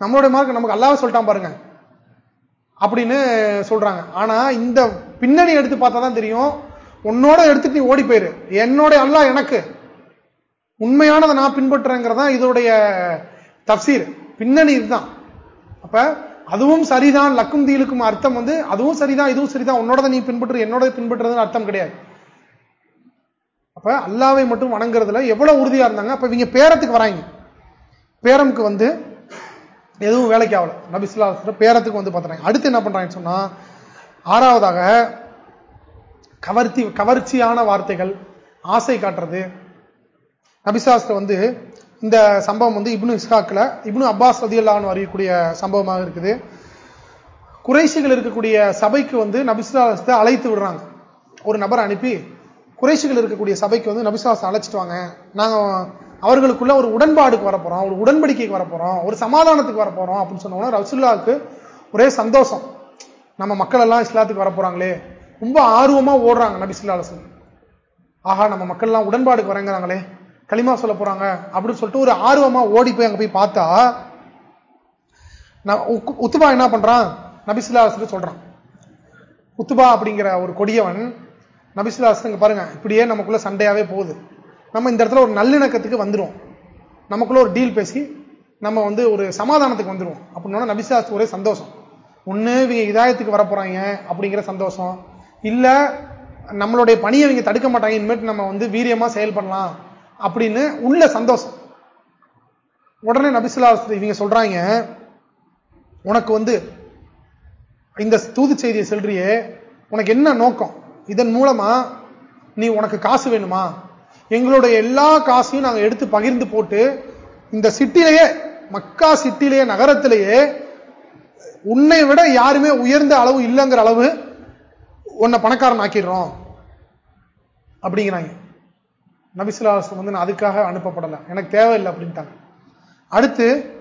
நம்மளுடைய மார்க்கம் நமக்கு அல்லாவ சொல்லிட்டான் பாருங்க. அப்படின்னு சொல்றாங்க. ஆனா இந்த பின்னணி எடுத்து பார்த்தா தான் தெரியும். உன்னோட எடுத்துட்டு நீ ஓடி போயிரு. என்னோட அல்லா எனக்கு. உண்மையானதை நான் பின்பற்றுறேங்கிறதா இதோடைய தப்சீர். பின்னணி இதுதான். அப்ப அதுவும் சரிதான் லக்கும் தீலுக்கும் அர்த்தம் வந்து அதுவும் சரிதான் இதுவும் சரிதான். உன்னோட நீ பின்பற்று என்னோட பின்பற்றுறதுன்னு அர்த்தம் கிடையாது. அப்ப அல்லாவை மட்டும் வணங்குறதுல எவ்வளவு உறுதியா இருந்தாங்க? அப்ப இவங்க பேரத்துக்கு வராங்க. பேரமுக்கு வந்து எதுவும் வேலைக்கு ஆகல. நபிசுல்லா பேரத்துக்கு வந்து பார்த்துறாங்க அடுத்து என்ன பண்றாங்கன்னு சொன்னா ஆறாவதாக கவர்த்தி கவர்ச்சியான வார்த்தைகள் ஆசை காட்டுறது. நபிசாஸ்திர வந்து இந்த சம்பவம் வந்து இப்னு இஸ்ஹாக்ல இப்னு அப்பாஸ் ரதியல்லான்னு அறியக்கூடிய சம்பவமாக இருக்குது. குறைசிகள் இருக்கக்கூடிய சபைக்கு வந்து நபிசுலாசத்தை அழைத்து விடுறாங்க. ஒரு நபரை அனுப்பி குறைசிகள் இருக்கக்கூடிய சபைக்கு வந்து நபிசுலாசத்தை அழைச்சிட்டு வாங்க. நாங்கள் அவர்களுக்குள்ள ஒரு உடன்பாடுக்கு வரப்போறோம் ஒரு உடன்படிக்கைக்கு வரப்போறோம் ஒரு சமாதானத்துக்கு வரப்போறோம் அப்படின்னு சொன்னோம்னா ரசுல்லாவுக்கு ஒரே சந்தோஷம். நம்ம மக்கள் எல்லாம் இஸ்லாத்துக்கு வரப்போறாங்களே ரொம்ப ஆர்வமா ஓடுறாங்க நபிசுல்லா அலசன் ஆஹா நம்ம மக்கள் எல்லாம் உடன்பாடுக்கு வரங்கிறாங்களே களிமா சொல்ல போறாங்க அப்படின்னு சொல்லிட்டு ஒரு ஆர்வமா ஓடி போய் அங்க போய் பார்த்தா உத்துபா என்ன பண்றான்? நபிசுல்லாசனுக்கு சொல்றான். உத்துபா அப்படிங்கிற ஒரு கொடியவன் நபிசுல்லாசன் பாருங்க இப்படியே நமக்குள்ள சண்டையாவே போகுது. நம்ம இந்த இடத்துல ஒரு நல்லிணக்கத்துக்கு வந்துடும் நமக்குள்ள ஒரு டீல் பேசி நம்ம வந்து ஒரு சமாதானத்துக்கு வந்துடுவோம் அப்படின்னா நபிசாஸ் ஒரே சந்தோஷம். ஒன்று இவங்க இதாயத்துக்கு வரப்போறாங்க அப்படிங்கிற சந்தோஷம். இல்லை நம்மளுடைய பணியை இவங்க தடுக்க மாட்டாங்க இனிமேட்டு நம்ம வந்து வீரியமாக செயல் பண்ணலாம் அப்படின்னு உள்ள சந்தோஷம். உடனே நபிசுல்லா இவங்க சொல்றாங்க உனக்கு வந்து இந்த தூது செய்தியை செல்றியே உனக்கு என்ன நோக்கம்? இதன் மூலமா நீ உனக்கு காசு வேணுமா? எங்களுடைய எல்லா காசையும் நாங்கள் எடுத்து பகிர்ந்து போட்டு இந்த சிட்டிலேயே மக்கா சிட்டிலேயே நகரத்திலேயே உன்னை விட யாருமே உயர்ந்த அளவு இல்லைங்கிற அளவு உன்னை பணக்காரன் ஆக்கிடுறோம். அப்படிங்கிறாங்க. நபிசுலாசம் வந்து நான் அதுக்காக அனுப்பப்படலை. எனக்கு தேவையில்லை அப்படின்ட்டாங்க. அடுத்து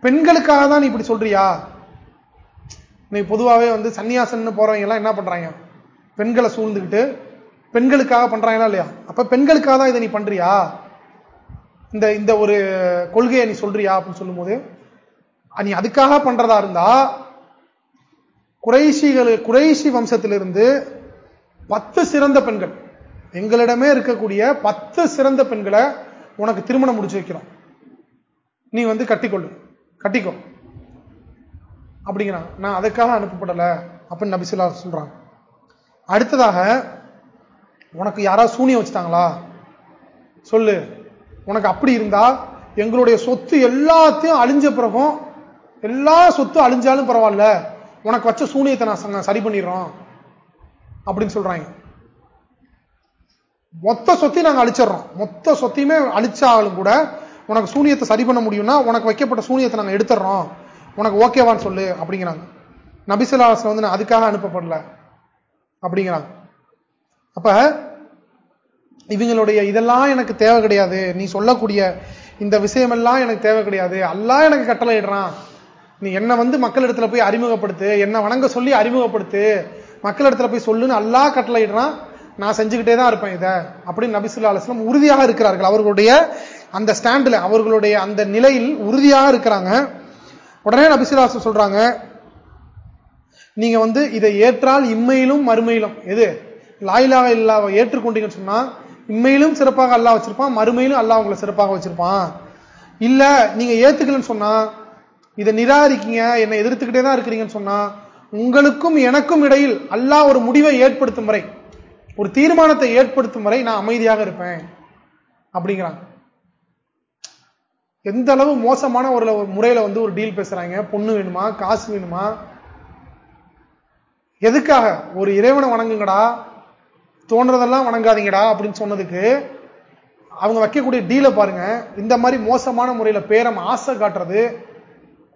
பெண்களுக்காக தான் நீ இப்படி சொல்றியா? நீ பொதுவாகவே வந்து சன்னியாசன் போறவங்க எல்லாம் என்ன பண்றாங்க? பெண்களை சூழ்ந்துக்கிட்டு பெண்களுக்காக பண்றாங்களா இல்லையா? அப்ப பெண்களுக்காக தான் இதை நீ பண்றியா? இந்த இந்த ஒரு கொள்கையை நீ சொல்றியா அப்படின்னு சொல்லும் போது நீ அதுக்காக பண்றதா இருந்தா குறைசிகள் குறைசி வம்சத்திலிருந்து பத்து சிறந்த பெண்கள் எங்களிடமே இருக்கக்கூடிய பத்து சிறந்த பெண்களை உனக்கு திருமணம் முடிச்சு வைக்கிறோம். நீ வந்து கட்டிக்கொள்ளு. கட்டிக்கோ. அப்படிங்கிறான். நான் அதுக்காக அனுப்பப்படலை அப்படின்னு நபிசுல்லா சொல்றாங்க அடுத்ததாக உனக்கு யாராவது சூனியம் வச்சுட்டாங்களா? சொல்லு. உனக்கு அப்படி இருந்தா எங்களுடைய சொத்து எல்லாத்தையும் அழிஞ்ச பிறகும் எல்லா சொத்து அழிஞ்சாலும் பரவாயில்ல. உனக்கு வச்ச சூனியத்தை நான் சரி பண்ணிடுறோம். அப்படின்னு சொல்றாங்க. மொத்த சொத்தையும் நாங்க அழிச்சிடறோம். மொத்த சொத்தையுமே அழிச்சாலும் கூட உனக்கு சூனியத்தை சரி பண்ண முடியும்னா உனக்கு வைக்கப்பட்ட சூனியத்தை நாங்க எடுத்துடுறோம். உனக்கு ஓகேவான்னு சொல்லு அப்படிங்கிறாங்க. நபிசுல்லாஸ்ல வந்து நான் அதுக்காக அனுப்பப்படல. அப்படிங்கிறாங்க. அப்ப இவங்களுடைய இதெல்லாம் எனக்கு தேவை கிடையாது. நீ சொல்லக்கூடிய இந்த விஷயமெல்லாம் எனக்கு தேவை கிடையாது. அல்லா எனக்கு கட்டளையிடுறான். நீ என்னை வந்து மக்களிடத்துல போய் அறிமுகப்படுத்து. என்னை வணங்க சொல்லி அறிமுகப்படுத்து. மக்களிடத்துல போய் சொல்லுன்னு அல்லா கட்டளையிடுறான். நான் செஞ்சுக்கிட்டே தான் இருப்பேன் இதை. அப்படின்னு நபிசுல்லா அலுவலம் உறுதியாக இருக்கிறார்கள். அவர்களுடைய அந்த ஸ்டாண்டில் அவர்களுடைய அந்த நிலையில் உறுதியாக இருக்கிறாங்க. உடனே நபிசுல்லாசம் சொல்றாங்க நீங்க வந்து இதை ஏற்றால் இம்மையிலும் மறுமையிலும். எது? லாயிலாக இல்லாவை ஏற்றுக்கொண்டீங்கன்னு சொன்னா இம்மையிலும் சிறப்பாக அல்லா வச்சிருப்பான் மறுமையிலும் அல்லா உங்களை சிறப்பாக வச்சிருப்பான். இல்ல நீங்க ஏத்துக்கலன்னு சொன்னா இதை நிராகரிக்கீங்க என்னை எதிர்த்துக்கிட்டே தான் இருக்கிறீங்கன்னு சொன்னா உங்களுக்கும் எனக்கும் இடையில் அல்லாஹ் ஒரு முடிவை ஏற்படுத்தும் வரை ஒரு தீர்மானத்தை ஏற்படுத்தும் வரை நான் அமைதியாக இருப்பேன். அப்படிங்கிறாங்க. எந்த அளவு மோசமான ஒரு முறையில வந்து ஒரு டீல் பேசுறாங்க பொண்ணு வேணுமா காசு வேணுமா? எதுக்காக? ஒரு இறைவனை வணங்குங்கடா தோன்றதெல்லாம் வணங்காதீங்கடா அப்படின்னு சொன்னதுக்கு அவங்க வைக்கக்கூடிய டீலை பாருங்க. இந்த மாதிரி மோசமான முறையில பேரம் ஆசை காட்டுறது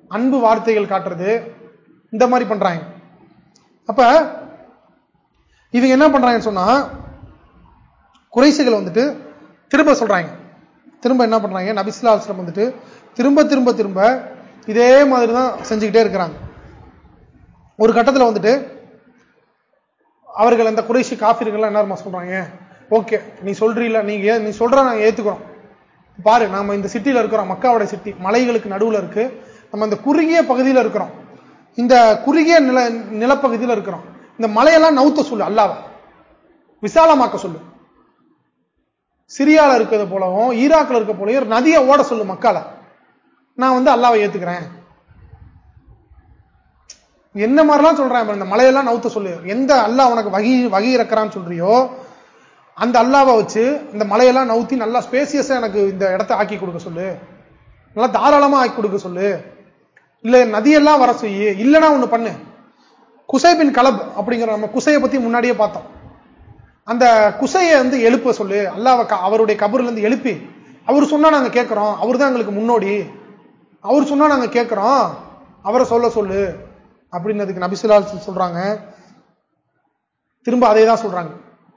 அன்பு வார்த்தைகள் காட்டுறது இந்த மாதிரி பண்றாங்க. அப்ப இவங்க என்ன பண்றாங்கன்னு சொன்னா குறைசிகள் வந்துட்டு திரும்ப சொல்றாங்க. திரும்ப என்ன பண்றாங்க? நபிசுல்லா வந்துட்டு திரும்ப திரும்ப திரும்ப இதே மாதிரி தான் செஞ்சுக்கிட்டே இருக்கிறாங்க. ஒரு கட்டத்தில் வந்துட்டு அவர்கள் அந்த குறைசி காஃபிர்கள் என்ன சொல்றாங்க? ஓகே நீ சொல்றீல நீங்க நீ சொல்ற நாங்க ஏத்துக்கிறோம். பாரு நாம இந்த சிட்டியில இருக்கிறோம் மக்காவோட சிட்டி. மலைகளுக்கு நடுவில் இருக்கு. நம்ம இந்த குறுகிய பகுதியில் இருக்கிறோம். இந்த குறுகிய நில நிலப்பகுதியில் இருக்கிறோம். இந்த மலையெல்லாம் நவுத்த சொல்லு அல்லாவ. விசாலமாக்க சொல்லு. சிரியால இருக்கிறது போலவும் ஈராக்ல இருக்க போலவும் நதியை ஓட சொல்லு மக்களை நான் வந்து அல்லாவை ஏத்துக்கிறேன். என்ன மாதிரிலாம் சொல்றான் இந்த மலையெல்லாம் நவுத்த சொல்லு. எந்த அல்லா உனக்கு வகி வகி இறக்குறான்னு சொல்றியோ அந்த அல்லாவை வச்சு இந்த மலையெல்லாம் நவுத்தி நல்லா ஸ்பேசியஸா எனக்கு இந்த இடத்த ஆக்கி கொடுக்க சொல்லு. நல்லா தாராளமா ஆக்கி கொடுக்க சொல்லு. இல்ல நதியெல்லாம் வர செய்யு இல்லைன்னா ஒண்ணு பண்ணு. குசைபின் கலப் அப்படிங்கிற நம்ம குசையை பத்தி முன்னாடியே பார்த்தோம். அந்த குசையை வந்து எழுப்ப சொல்லு. அல்லாவை அவருடைய கபூர்ல இருந்து எழுப்பி அவர் சொன்னா நாங்க கேட்கிறோம். அவர் தான் எங்களுக்கு முன்னோடி. அவர் சொன்னா நாங்க கேட்கிறோம். அவரை சொல்ல சொல்லு. அப்படின்னதுக்கு நபிசுல்லா சொல்றாங்க. திரும்ப அதே தான் சொல்றாங்க.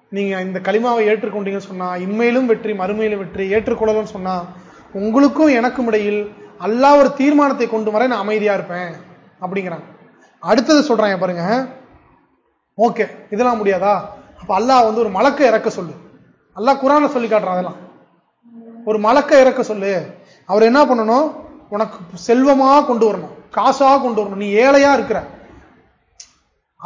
நீங்க இந்த களிமாவை ஏற்றுக்கொண்டீங்கன்னு சொன்னா இன்மையிலும் வெற்றி மறுமையிலும் வெற்றி ஏற்றுக்கொள்ளலன்னு சொன்னா உங்களுக்கும் எனக்கும் இடையில் அல்லா ஒரு தீர்மானத்தை கொண்டு வர நான் அமைதியா இருப்பேன் அப்படிங்கிறாங்க. அடுத்தது சொல்றாங்க பாருங்க. ஓகே இதெல்லாம் முடியாதா? அப்ப அல்லாஹ் வந்து ஒரு மலக்க இறக்க சொல்லு. அல்லாஹ் குரான சொல்லி காட்டுறான் அதெல்லாம். ஒரு மலக்க இறக்க சொல்லு. அவர் என்ன பண்ணணும்? உனக்கு செல்வமா கொண்டு வரணும். காசா கொண்டு வரணும். நீ ஏழையா இருக்கிற.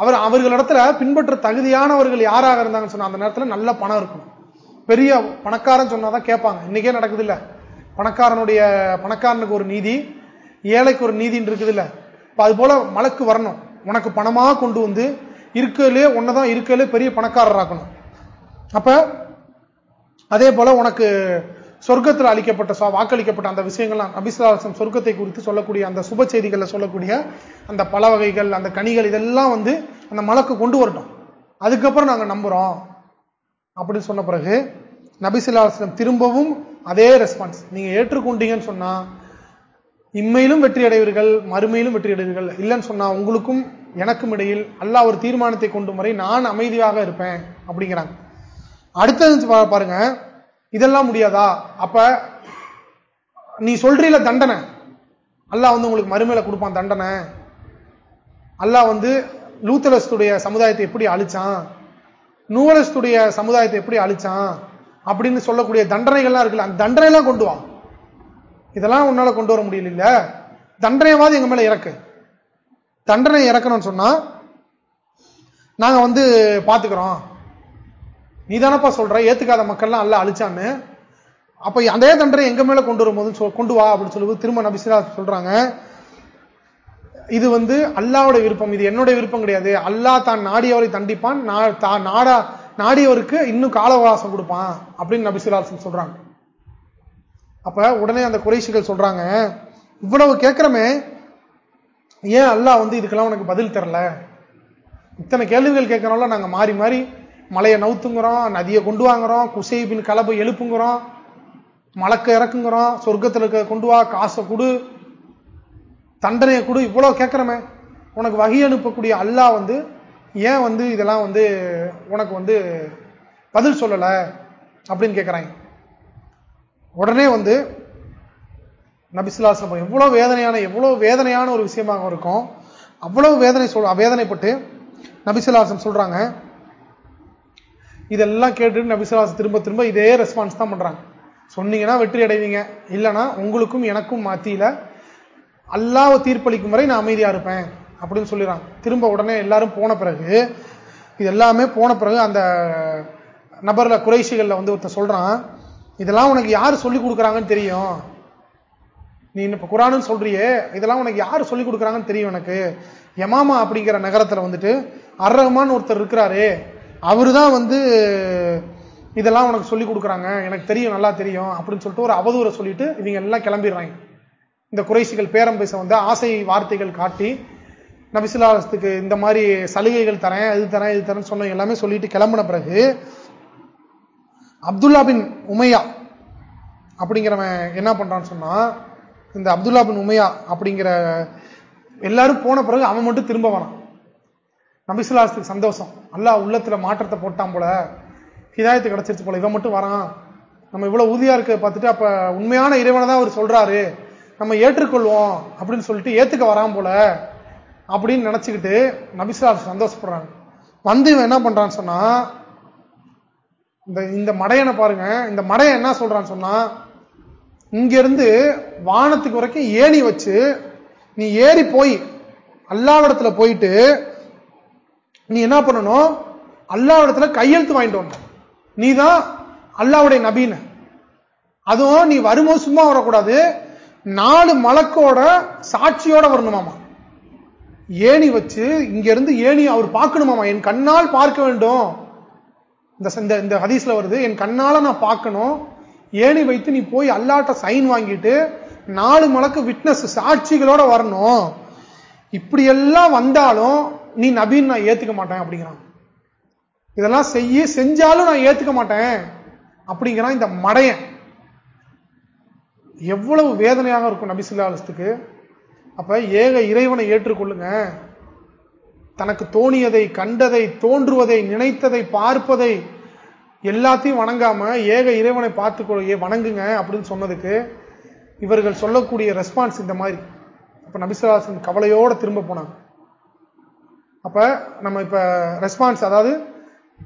அவர் அவர்களிடத்துல பின்பற்ற தகுதியானவர்கள் யாராக இருந்தாங்கன்னு சொன்னா அந்த நேரத்தில் நல்ல பணம் இருக்கணும் பெரிய பணக்காரன் சொன்னாதான் கேட்பாங்க. இன்னைக்கே நடக்குது இல்ல பணக்காரனுடைய பணக்காரனுக்கு ஒரு நீதி ஏழைக்கு ஒரு நீதின்னு இருக்குது இல்ல அது போல மலக்கு வரணும். உனக்கு பணமா கொண்டு வந்து இருக்கலே உன்னதான் இருக்கலே பெரிய பணக்காரராக்கணும். அப்ப அதே போல உனக்கு சொர்க்கத்தில் அளிக்கப்பட்ட வாக்களிக்கப்பட்ட அந்த விஷயங்கள்லாம் அபிசுலாசம் சொர்க்கத்தை குறித்து சொல்லக்கூடிய அந்த சுப செய்திகளை சொல்லக்கூடிய அந்த பல வகைகள் அந்த கனிகள் இதெல்லாம் வந்து அந்த மலக்கு கொண்டு வரட்டும். அதுக்கப்புறம் நாங்கள் நம்புறோம். அப்படின்னு சொன்ன பிறகு நபிசிலாசனம் திரும்பவும் அதே ரெஸ்பான்ஸ் நீங்க ஏற்றுக்கொண்டீங்கன்னு சொன்னா இம்மையிலும் வெற்றி அடைவீர்கள் மறுமையிலும் வெற்றி அடைவீர்கள். இல்லைன்னு சொன்னா உங்களுக்கும் எனக்கும் இடையில் அல்லா ஒரு தீர்மானத்தை கொண்டு முறை நான் அமைதியாக இருப்பேன் அப்படிங்கிறாங்க. அடுத்தது பாருங்க இதெல்லாம் முடியாதா? அப்ப நீ சொல்றீல தண்டனை. அல்லாஹ் வந்து உங்களுக்கு மறுமையில கொடுப்பான் தண்டனை. அல்லாஹ் வந்து லூத்தலஸ்துடைய சமுதாயத்தை எப்படி அழிச்சான்? நூவலஸ்துடைய சமுதாயத்தை எப்படி அழிச்சான்? அப்படின்னு சொல்லக்கூடிய தண்டனைகள்லாம் இருக்குல்ல அந்த தண்டனைலாம் கொண்டு வா. இதெல்லாம் உன்னால கொண்டு வர முடியல இல்ல. தண்டனையாவது எங்க மேல இறக்கு. தண்டனை இறக்கணும்னு சொன்னா நாங்க வந்து பாத்துக்கிறோம். நீ தானப்பா சொல்ற? ஏத்துக்காத மக்கள்லாம் அல்ல அழிச்சான்னு. அப்ப அதே தண்டரை எங்க மேல கொண்டு வரும்போது கொண்டு வா அப்படின்னு சொல்லுவது திரும்ப நபிசிலா சொல்றாங்க. இது வந்து அல்லாவோட விருப்பம். இது என்னுடைய விருப்பம் கிடையாது. அல்லாஹ் தான் நாடியவரை தண்டிப்பான். நாடா நாடியவருக்கு இன்னும் கால அவகாசம் கொடுப்பான் அப்படின்னு நபிசுலாசன் சொல்றாங்க. அப்ப உடனே அந்த குறைசிகள் சொல்றாங்க இவ்வளவு கேட்கிறமே ஏன் அல்லாஹ் வந்து இதுக்கெல்லாம் உனக்கு பதில் தரல? இத்தனை கேள்விகள் கேட்கறோம்ல நாங்க மாறி மாறி மலையை நவுத்துங்கிறோம் நதியை கொண்டு வாங்குறோம் குசைபின் கலப்பை எழுப்புங்கிறோம் மலக்க இறக்குங்கிறோம் சொர்க்கத்தில் இருக்க கொண்டு வா காசை கொடு தண்டனையை கொடு இவ்வளவு கேட்கிறமே. உனக்கு வகி அனுப்பக்கூடிய அல்லாஹ் வந்து ஏன் வந்து இதெல்லாம் வந்து உனக்கு வந்து பதில் சொல்லலை அப்படின்னு கேட்குறாங்க. உடனே வந்து நபிசுல்லாசம் எவ்வளோ வேதனையான எவ்வளோ வேதனையான ஒரு விஷயமாக இருக்கும். அவ்வளவு வேதனை சொல் வேதனைப்பட்டு நபிசுல்லாசம் சொல்றாங்க இதெல்லாம் கேட்டு நபிசுல்லாசம் திரும்ப திரும்ப இதே ரெஸ்பான்ஸ் தான் பண்றாங்க. சொன்னீங்கன்னா வெற்றி அடைவீங்க. இல்லைன்னா உங்களுக்கும் எனக்கும் மத்தியில அல்லாவ தீர்ப்பளிக்கும் வரை நான் அமைதியா இருப்பேன் அப்படின்னு சொல்லிடுறாங்க. திரும்ப உடனே எல்லாரும் போன பிறகு இது எல்லாமே போன பிறகு அந்த நபர்ல குறைசிகள்ல வந்து ஒருத்தர் சொல்றான் இதெல்லாம் உனக்கு யாரு சொல்லி கொடுக்குறாங்கன்னு தெரியும். நீ இப்ப குரானு சொல்றியே இதெல்லாம் உனக்கு யாரு சொல்லி கொடுக்குறாங்கன்னு தெரியும் எனக்கு. யமாமா அப்படிங்கிற நகரத்துல வந்துட்டு அர் ஒருத்தர் இருக்கிறாரு அவரு தான் வந்து இதெல்லாம் உனக்கு சொல்லி கொடுக்குறாங்க எனக்கு தெரியும் நல்லா தெரியும் அப்படின்னு சொல்லிட்டு ஒரு அவதூறை சொல்லிட்டு இவங்க எல்லாம் கிளம்பிடுறாங்க. இந்த குறைசிகள் பேரம் பேச வந்து ஆசை வார்த்தைகள் காட்டி நபிசுல்லாத்துக்கு இந்த மாதிரி சலுகைகள் தரேன் இது தரேன் இது தரேன் சொன்ன எல்லாமே சொல்லிட்டு கிளம்பின பிறகு அப்துல்லா பின் உமையா அப்படிங்கிறவன் என்ன பண்றான்னு சொன்னா இந்த அப்துல்லா பின் உமையா அப்படிங்கிற எல்லாரும் போன பிறகு அவன் மட்டும் திரும்ப வரான். நபிசுலாசத்துக்கு சந்தோஷம். அல்லா உள்ளத்துல மாற்றத்தை போட்டான் போல. ஹிதாயத்து கிடைச்சிருச்சு போல. இவன் மட்டும் வரான். நம்ம இவ்வளவு ஊதியா இருக்க பார்த்துட்டு அப்ப உண்மையான இறைவனை தான் அவர் சொல்றாரு. நம்ம ஏற்றுக்கொள்வோம் அப்படின்னு சொல்லிட்டு ஏத்துக்க வரான் போல அப்படின்னு நினைச்சுக்கிட்டு நபிசுலா சந்தோஷப்படுறாங்க. வந்து இவன் என்ன பண்றான்னு சொன்னா இந்த இந்த மடையனை பாருங்க. இந்த மடையன் என்ன சொல்றான்னு சொன்னா இங்கிருந்து வானத்துக்கு வரைக்கும் ஏணி வச்சு நீ ஏறி போய் அல்லாவிடத்துல போயிட்டு நீ என்ன பண்ணணும்? அல்லாவிடத்துல கையெழுத்து வாங்கிட்டு வந்த நீ தான் அல்லாவுடைய நபீன அதுவும் நீ வரும்போது சும்மா வரக்கூடாது. நாலு மலக்கோட சாட்சியோட வரணுமாமா. ஏணி வச்சு இங்க இருந்து ஏணி அவர் பார்க்கணுமாமா? என் கண்ணால் பார்க்க வேண்டும். இந்த இந்த ஹதீஸ்ல வருது என் கண்ணால நான் பார்க்கணும். ஏணி வைத்து நீ போய் அல்லாட்ட சைன் வாங்கிட்டு நாலு மலக்கு விட்னஸ் சாட்சிகளோட வரணும். இப்படி எல்லாம் வந்தாலும் நீ நபீன் நான் ஏத்துக்க மாட்டேன் அப்படிங்கிறான். இதெல்லாம் செய்ய செஞ்சாலும் நான் ஏத்துக்க மாட்டேன் அப்படிங்கிறான் இந்த மடையன். எவ்வளவு வேதனையாக இருக்கும் நபிசுல்லாலத்துக்கு அப்ப ஏக இறைவனை ஏற்றுக்கொள்ளுங்க. தனக்கு தோணியதை கண்டதை தோன்றுவதை நினைத்ததை பார்ப்பதை எல்லாத்தையும் வணங்காம ஏக இறைவனை பார்த்து வணங்குங்க அப்படின்னு சொன்னதுக்கு இவர்கள் சொல்லக்கூடிய ரெஸ்பான்ஸ் இந்த மாதிரி. அப்ப நபிசுல்லாசன் கவலையோட திரும்ப போனாங்க. அப்ப நம்ம இப்ப ரெஸ்பான்ஸ் அதாவது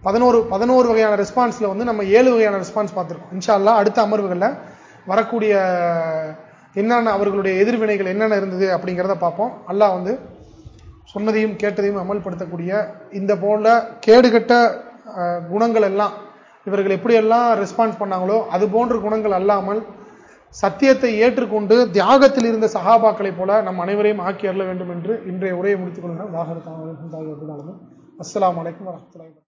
பதினோரு பதினோரு வகையான ரெஸ்பான்ஸ்ல வந்து நம்ம ஏழு வகையான ரெஸ்பான்ஸ் பார்த்திருக்கோம். இன்ஷால்லா அடுத்த அமர்வுகள்ல வரக்கூடிய என்னென்ன அவர்களுடைய எதிர்வினைகள் என்னென்ன இருந்தது அப்படிங்கிறத பார்ப்போம். அல்லாஹ் வந்து சொன்னதையும் கேட்டதையும் அமல்படுத்தக்கூடிய இந்த போல கேடுகட்ட குணங்கள் எல்லாம் இவர்கள் எப்படியெல்லாம் ரெஸ்பான்ஸ் பண்ணாங்களோ அது போன்ற குணங்கள் அல்லாமல் சத்தியத்தை ஏற்றுக்கொண்டு தியாகத்தில் இருந்த சகாபாக்களை போல நம் அனைவரையும் ஆக்கி அருள வேண்டும் என்று இன்றைய உரையை முடித்துக் கொள்கிறேன். வாகரத்தான் அஸ்லாம் வலைக்கம் வரமத்துல